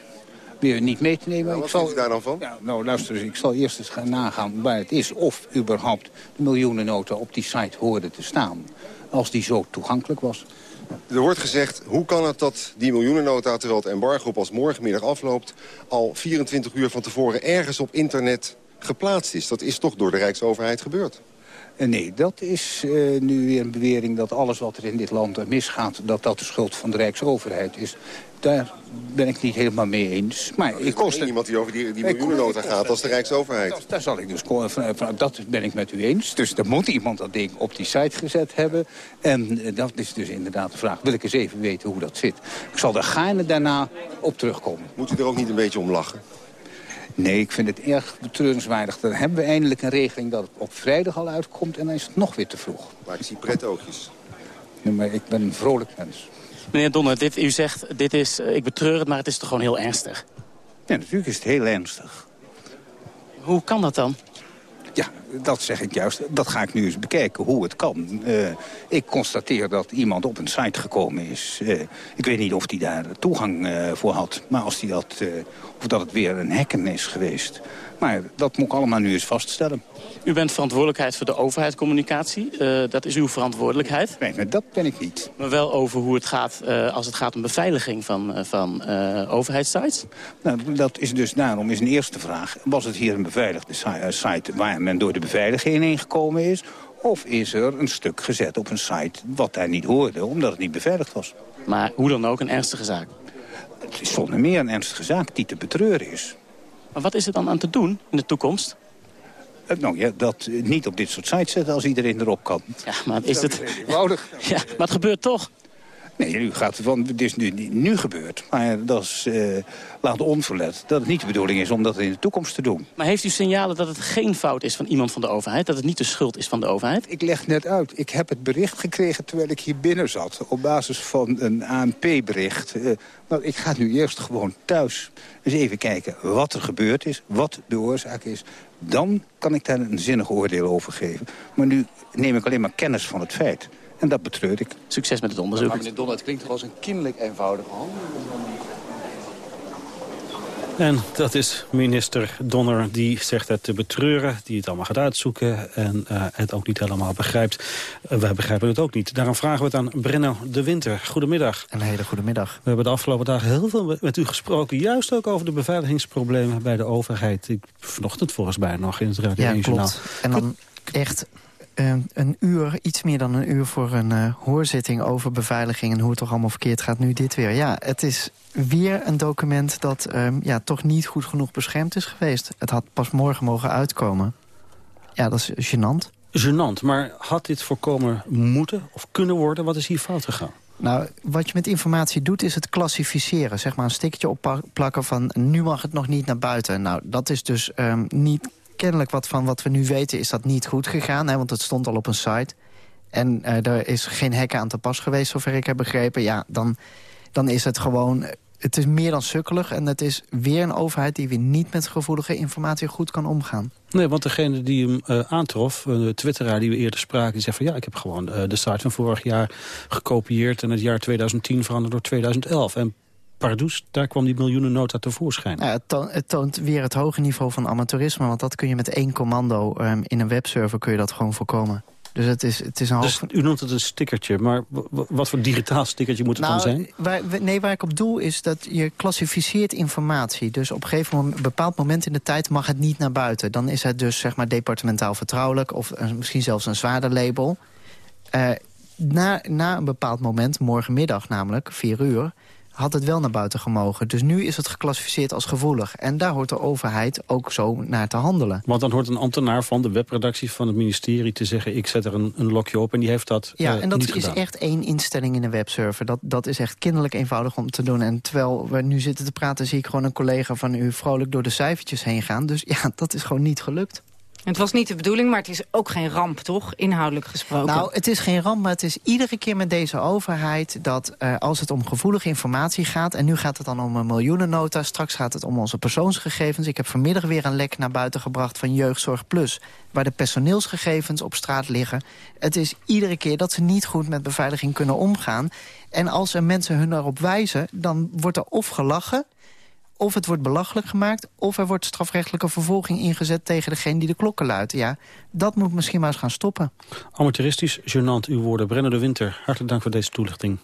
[SPEAKER 26] niet mee te nemen.
[SPEAKER 25] Nou, wat
[SPEAKER 26] ik zal,
[SPEAKER 25] u daar dan van?
[SPEAKER 26] Ja, nou, luister eens, ik zal eerst eens gaan nagaan waar het is... of überhaupt de miljoenennota op die site hoorde te staan. Als die zo toegankelijk was.
[SPEAKER 25] Er wordt gezegd, hoe kan het dat die miljoenennota... terwijl het embargo pas morgenmiddag afloopt... al 24 uur van tevoren ergens op internet geplaatst is? Dat is toch door de Rijksoverheid gebeurd?
[SPEAKER 26] Eh, nee, dat is eh, nu weer een bewering dat alles wat er in dit land misgaat... dat dat de schuld van de Rijksoverheid is. Daar ben ik niet helemaal mee eens. Maar
[SPEAKER 25] Er
[SPEAKER 26] ik kost
[SPEAKER 25] iemand die over die, die miljoenennota gaat, dat is de Rijksoverheid.
[SPEAKER 26] Daar zal ik dus ko- van- van- dat ben ik met u eens. Dus er moet iemand dat ding op die site gezet hebben. En eh, dat is dus inderdaad de vraag. Wil ik eens even weten hoe dat zit. Ik zal er gaarne daarna op terugkomen.
[SPEAKER 25] Moet u er ook niet een beetje om lachen?
[SPEAKER 26] Nee, ik vind het erg betreurenswaardig. Dan hebben we eindelijk een regeling dat het op vrijdag al uitkomt... en dan is het nog weer te vroeg.
[SPEAKER 25] Maar ik zie pretoogjes.
[SPEAKER 26] Nee, maar ik ben een vrolijk mens.
[SPEAKER 13] Meneer Donner, dit, u zegt, dit is, eh, ik betreur het, maar het is toch gewoon heel ernstig?
[SPEAKER 26] Ja, natuurlijk is het heel ernstig.
[SPEAKER 13] Hoe kan dat dan?
[SPEAKER 26] Ja, dat zeg ik juist. Dat ga ik nu eens bekijken, hoe het kan. Eh, ik constateer dat iemand op een site gekomen is. Eh, ik weet niet of hij daar toegang voor had. Maar als die dat, of dat het weer een hacken is geweest. Maar dat moet ik allemaal nu eens vaststellen.
[SPEAKER 13] U bent verantwoordelijkheid voor de overheidscommunicatie. Eh, dat is uw verantwoordelijkheid.
[SPEAKER 26] Nee, maar dat ben ik niet.
[SPEAKER 13] Maar wel over hoe het gaat eh, als het gaat om beveiliging van, eh, van overheidssites.
[SPEAKER 26] Nou, dat is dus daarom is een eerste vraag. Was het hier een beveiligde si- site waar men door de beveiliging heen gekomen is? Of is er een stuk gezet op een site wat daar niet hoorde, omdat het niet beveiligd was?
[SPEAKER 13] Maar hoe dan ook een ernstige zaak.
[SPEAKER 26] Het is zonder meer een ernstige zaak die te betreuren is.
[SPEAKER 13] Maar wat is er dan aan te doen in de toekomst?
[SPEAKER 26] Eh, Nou ja, dat eh, niet op dit soort sites zetten als iedereen erop kan.
[SPEAKER 13] Ja, maar is het... Ja, maar het gebeurt toch.
[SPEAKER 26] Nee, nu gaat het, want het is nu, nu gebeurd. Maar dat is, eh, laat onverlet dat het niet de bedoeling is om dat in de toekomst te doen.
[SPEAKER 13] Maar heeft u signalen dat het geen fout is van iemand van de overheid? Dat het niet de schuld is van de overheid?
[SPEAKER 26] Ik leg net uit, ik heb het bericht gekregen terwijl ik hier binnen zat. Op basis van een ANP-bericht. Eh, nou, ik ga nu eerst gewoon thuis eens even kijken wat er gebeurd is. Wat de oorzaak is. Dan kan ik daar een zinnig oordeel over geven. Maar nu neem ik alleen maar kennis van het feit. En dat betreur ik.
[SPEAKER 13] Succes met het onderzoek.
[SPEAKER 29] Maar meneer Donner, het klinkt toch als een kinderlijk eenvoudige handel?
[SPEAKER 10] En dat is minister Donner die zegt het te betreuren, die het allemaal gaat uitzoeken en eh, het ook niet helemaal begrijpt. Eh, wij begrijpen het ook niet. Daarom vragen we het aan Brenno de Winter. Goedemiddag.
[SPEAKER 30] Een hele goede middag.
[SPEAKER 10] We hebben de afgelopen dagen heel veel met u gesproken, juist ook over de beveiligingsproblemen bij de overheid. Ik, vanochtend volgens mij nog in het Radio
[SPEAKER 30] Ja,
[SPEAKER 10] 1 journaal.
[SPEAKER 30] klopt. En dan echt eh, een uur, iets meer dan een uur voor een eh, hoorzitting over beveiliging... en hoe het toch allemaal verkeerd gaat, nu dit weer. Ja, het is weer een document dat ehm, ja, toch niet goed genoeg beschermd is geweest. Het had pas morgen mogen uitkomen. Ja, dat is gênant.
[SPEAKER 10] Gênant, maar had dit voorkomen moeten of kunnen worden? Wat is hier fout gegaan?
[SPEAKER 30] Nou, wat je met informatie doet, is het klassificeren. Zeg maar een stickertje opplakken van nu mag het nog niet naar buiten. Nou, dat is dus ehm, niet kennelijk wat van wat we nu weten... is dat niet goed gegaan, hè, want het stond al op een site. En eh, er is geen hekken aan te pas geweest, zover ik heb begrepen. Ja, dan dan is het gewoon het is meer dan sukkelig en het is weer een overheid... die weer niet met gevoelige informatie goed kan omgaan.
[SPEAKER 10] Nee, want degene die hem uh, aantrof, uh, de twitteraar die we eerder spraken... die zei van ja, ik heb gewoon uh, de site van vorig jaar gekopieerd... en het jaar 2010 veranderd door 2011. En Pardoes, daar kwam die miljoenennota tevoorschijn.
[SPEAKER 30] Ja, het, toont, het, toont weer het hoge niveau van amateurisme... want dat kun je met één commando um, in een webserver kun je dat gewoon voorkomen. Dus het is, het is een
[SPEAKER 10] dus u noemt het een stickertje, maar wat voor digitaal stickertje moet het
[SPEAKER 30] nou,
[SPEAKER 10] dan zijn?
[SPEAKER 30] Waar, nee, waar ik op doel is dat je klassificeert informatie. Dus op een gegeven moment, een bepaald moment in de tijd mag het niet naar buiten. Dan is het dus zeg maar departementaal vertrouwelijk of misschien zelfs een zwaarder label. Uh, na, na een bepaald moment, morgenmiddag namelijk, vier uur had het wel naar buiten gemogen. Dus nu is het geclassificeerd als gevoelig. En daar hoort de overheid ook zo naar te handelen.
[SPEAKER 10] Want dan hoort een ambtenaar van de webredactie van het ministerie te zeggen... ik zet er een, een lokje op en die heeft dat
[SPEAKER 30] Ja,
[SPEAKER 10] uh,
[SPEAKER 30] en dat is
[SPEAKER 10] gedaan.
[SPEAKER 30] echt één instelling in een webserver. Dat, dat is echt kinderlijk eenvoudig om te doen. En terwijl we nu zitten te praten... zie ik gewoon een collega van u vrolijk door de cijfertjes heen gaan. Dus ja, dat is gewoon niet gelukt.
[SPEAKER 11] Het was niet de bedoeling, maar het is ook geen ramp, toch? Inhoudelijk gesproken.
[SPEAKER 30] Nou, het is geen ramp, maar het is iedere keer met deze overheid... dat uh, als het om gevoelige informatie gaat... en nu gaat het dan om een miljoenennota... straks gaat het om onze persoonsgegevens. Ik heb vanmiddag weer een lek naar buiten gebracht van Jeugdzorg Plus... waar de personeelsgegevens op straat liggen. Het is iedere keer dat ze niet goed met beveiliging kunnen omgaan. En als er mensen hun erop wijzen, dan wordt er of gelachen of het wordt belachelijk gemaakt... of er wordt strafrechtelijke vervolging ingezet tegen degene die de klokken luidt. Ja, dat moet misschien maar eens gaan stoppen.
[SPEAKER 10] Amateuristisch, gênant uw woorden. Brenner de Winter, hartelijk dank voor deze toelichting.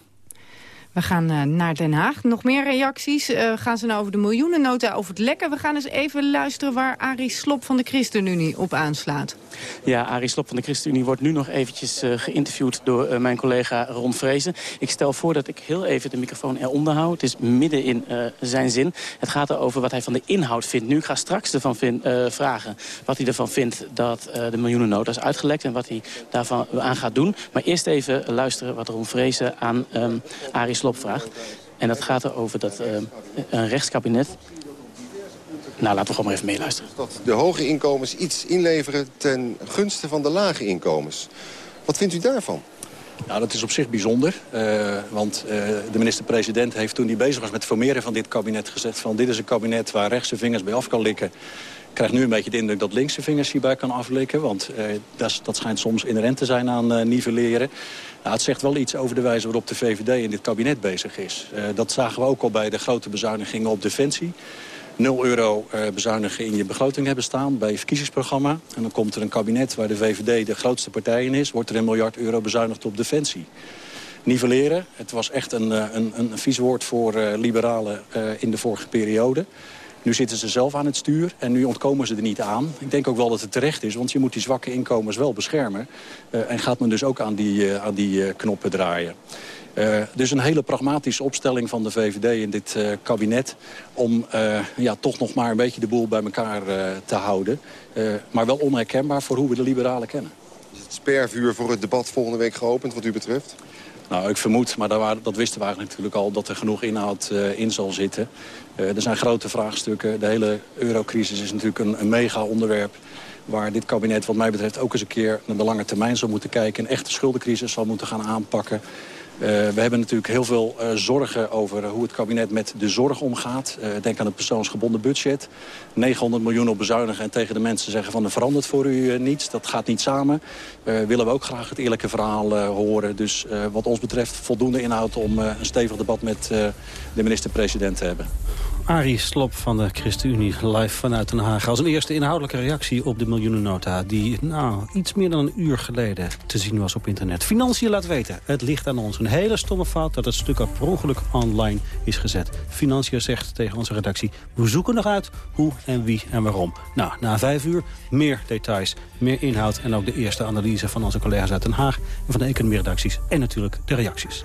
[SPEAKER 11] We gaan uh, naar Den Haag. Nog meer reacties. Uh, gaan ze nou over de miljoenennota, over het lekken? We gaan eens even luisteren waar Arie Slop van de ChristenUnie op aanslaat.
[SPEAKER 13] Ja, Arie Slop van de ChristenUnie wordt nu nog eventjes uh, geïnterviewd door mijn collega Ron Vrezen. Ik stel voor dat ik heel even de microfoon eronder hou. Het is midden in zijn zin. Het gaat erover wat hij van de inhoud vindt. Nu, ik ga straks ervan vind, vragen wat hij ervan vindt dat de miljoenennota is uitgelekt... en wat hij daarvan aan gaat doen. Maar eerst even luisteren wat Ron Vrezen aan um, Arie Slop vraagt. En dat gaat erover dat een rechtskabinet nou, laten we gewoon maar even meeluisteren.
[SPEAKER 25] Dat de hoge inkomens iets inleveren ten gunste van de lage inkomens. Wat vindt u daarvan?
[SPEAKER 31] Nou, dat is op zich bijzonder. Uh, want uh, de minister-president heeft toen hij bezig was met het formeren van dit kabinet gezegd... van dit is een kabinet waar rechtse vingers bij af kan likken. Krijg nu een beetje de indruk dat linkse vingers hierbij kan aflikken. Want uh, dat, schijnt soms inherent te zijn aan nivelleren. Nou, het zegt wel iets over de wijze waarop de VVD in dit kabinet bezig is. dat zagen we ook al bij de grote bezuinigingen op defensie. 0 euro uh, bezuinigen in je begroting hebben staan bij je verkiezingsprogramma. En dan komt er een kabinet waar de VVD de grootste partij in is. Wordt er een miljard euro bezuinigd op defensie. Nivelleren, het was echt een, een, een vies woord voor liberalen in de vorige periode. Nu zitten ze zelf aan het stuur en nu ontkomen ze er niet aan. Ik denk ook wel dat het terecht is, want je moet die zwakke inkomens wel beschermen. Uh, en gaat men dus ook aan die, aan die knoppen draaien. Dus een hele pragmatische opstelling van de VVD in dit kabinet... om ja, toch nog maar een beetje de boel bij elkaar te houden. maar wel onherkenbaar voor hoe we de liberalen kennen.
[SPEAKER 25] Is het spervuur voor het debat volgende week geopend wat u betreft?
[SPEAKER 31] Nou, ik vermoed, maar dat wisten we eigenlijk natuurlijk al... dat er genoeg inhoud in zal zitten. er zijn grote vraagstukken. De hele eurocrisis is natuurlijk een, een mega onderwerp waar dit kabinet wat mij betreft ook eens een keer naar de lange termijn zal moeten kijken. Een echte schuldencrisis zal moeten gaan aanpakken. Uh, we hebben natuurlijk heel veel uh, zorgen over hoe het kabinet met de zorg omgaat. Uh, denk aan het persoonsgebonden budget. 900 miljoen op bezuinigen en tegen de mensen zeggen van er verandert voor u niets. Dat gaat niet samen. willen we ook graag het eerlijke verhaal horen. Dus wat ons betreft voldoende inhoud om een stevig debat met de minister-president te hebben.
[SPEAKER 10] Arie Slop van de ChristenUnie live vanuit Den Haag. Als een eerste inhoudelijke reactie op de miljoenennota... die nou, iets meer dan een uur geleden te zien was op internet. Financiën laat weten, het ligt aan ons. Een hele stomme fout dat het stuk per ongeluk online is gezet. Financiën zegt tegen onze redactie... we zoeken nog uit hoe en wie en waarom. Nou, na vijf uur meer details, meer inhoud... en ook de eerste analyse van onze collega's uit Den Haag... en van de economie-redacties en natuurlijk de reacties.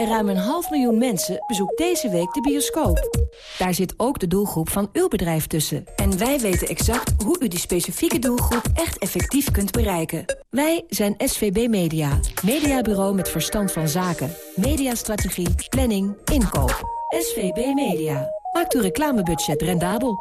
[SPEAKER 32] En ruim een half miljoen mensen bezoekt deze week de bioscoop. Daar zit ook de doelgroep van uw bedrijf tussen. En wij weten exact hoe u die specifieke doelgroep echt effectief kunt bereiken. Wij zijn SVB Media. Mediabureau met verstand van zaken. Mediastrategie, planning, inkoop. SVB Media. Maakt uw reclamebudget rendabel.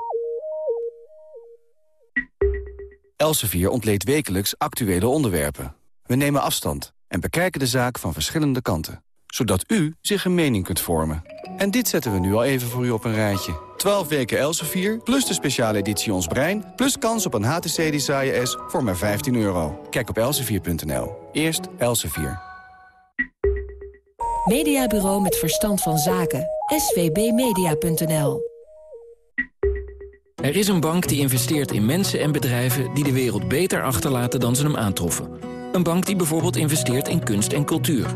[SPEAKER 33] Elsevier ontleed wekelijks actuele onderwerpen. We nemen afstand en bekijken de zaak van verschillende kanten. Zodat u zich een mening kunt vormen. En dit zetten we nu al even voor u op een rijtje. 12 weken Elsevier, plus de speciale editie Ons Brein... plus kans op een HTC Desire S voor maar 15 euro. Kijk op elsevier.nl. Eerst Elsevier.
[SPEAKER 32] Mediabureau met verstand van zaken. svbmedia.nl
[SPEAKER 34] Er is een bank die investeert in mensen en bedrijven... die de wereld beter achterlaten dan ze hem aantroffen. Een bank die bijvoorbeeld investeert in kunst en cultuur.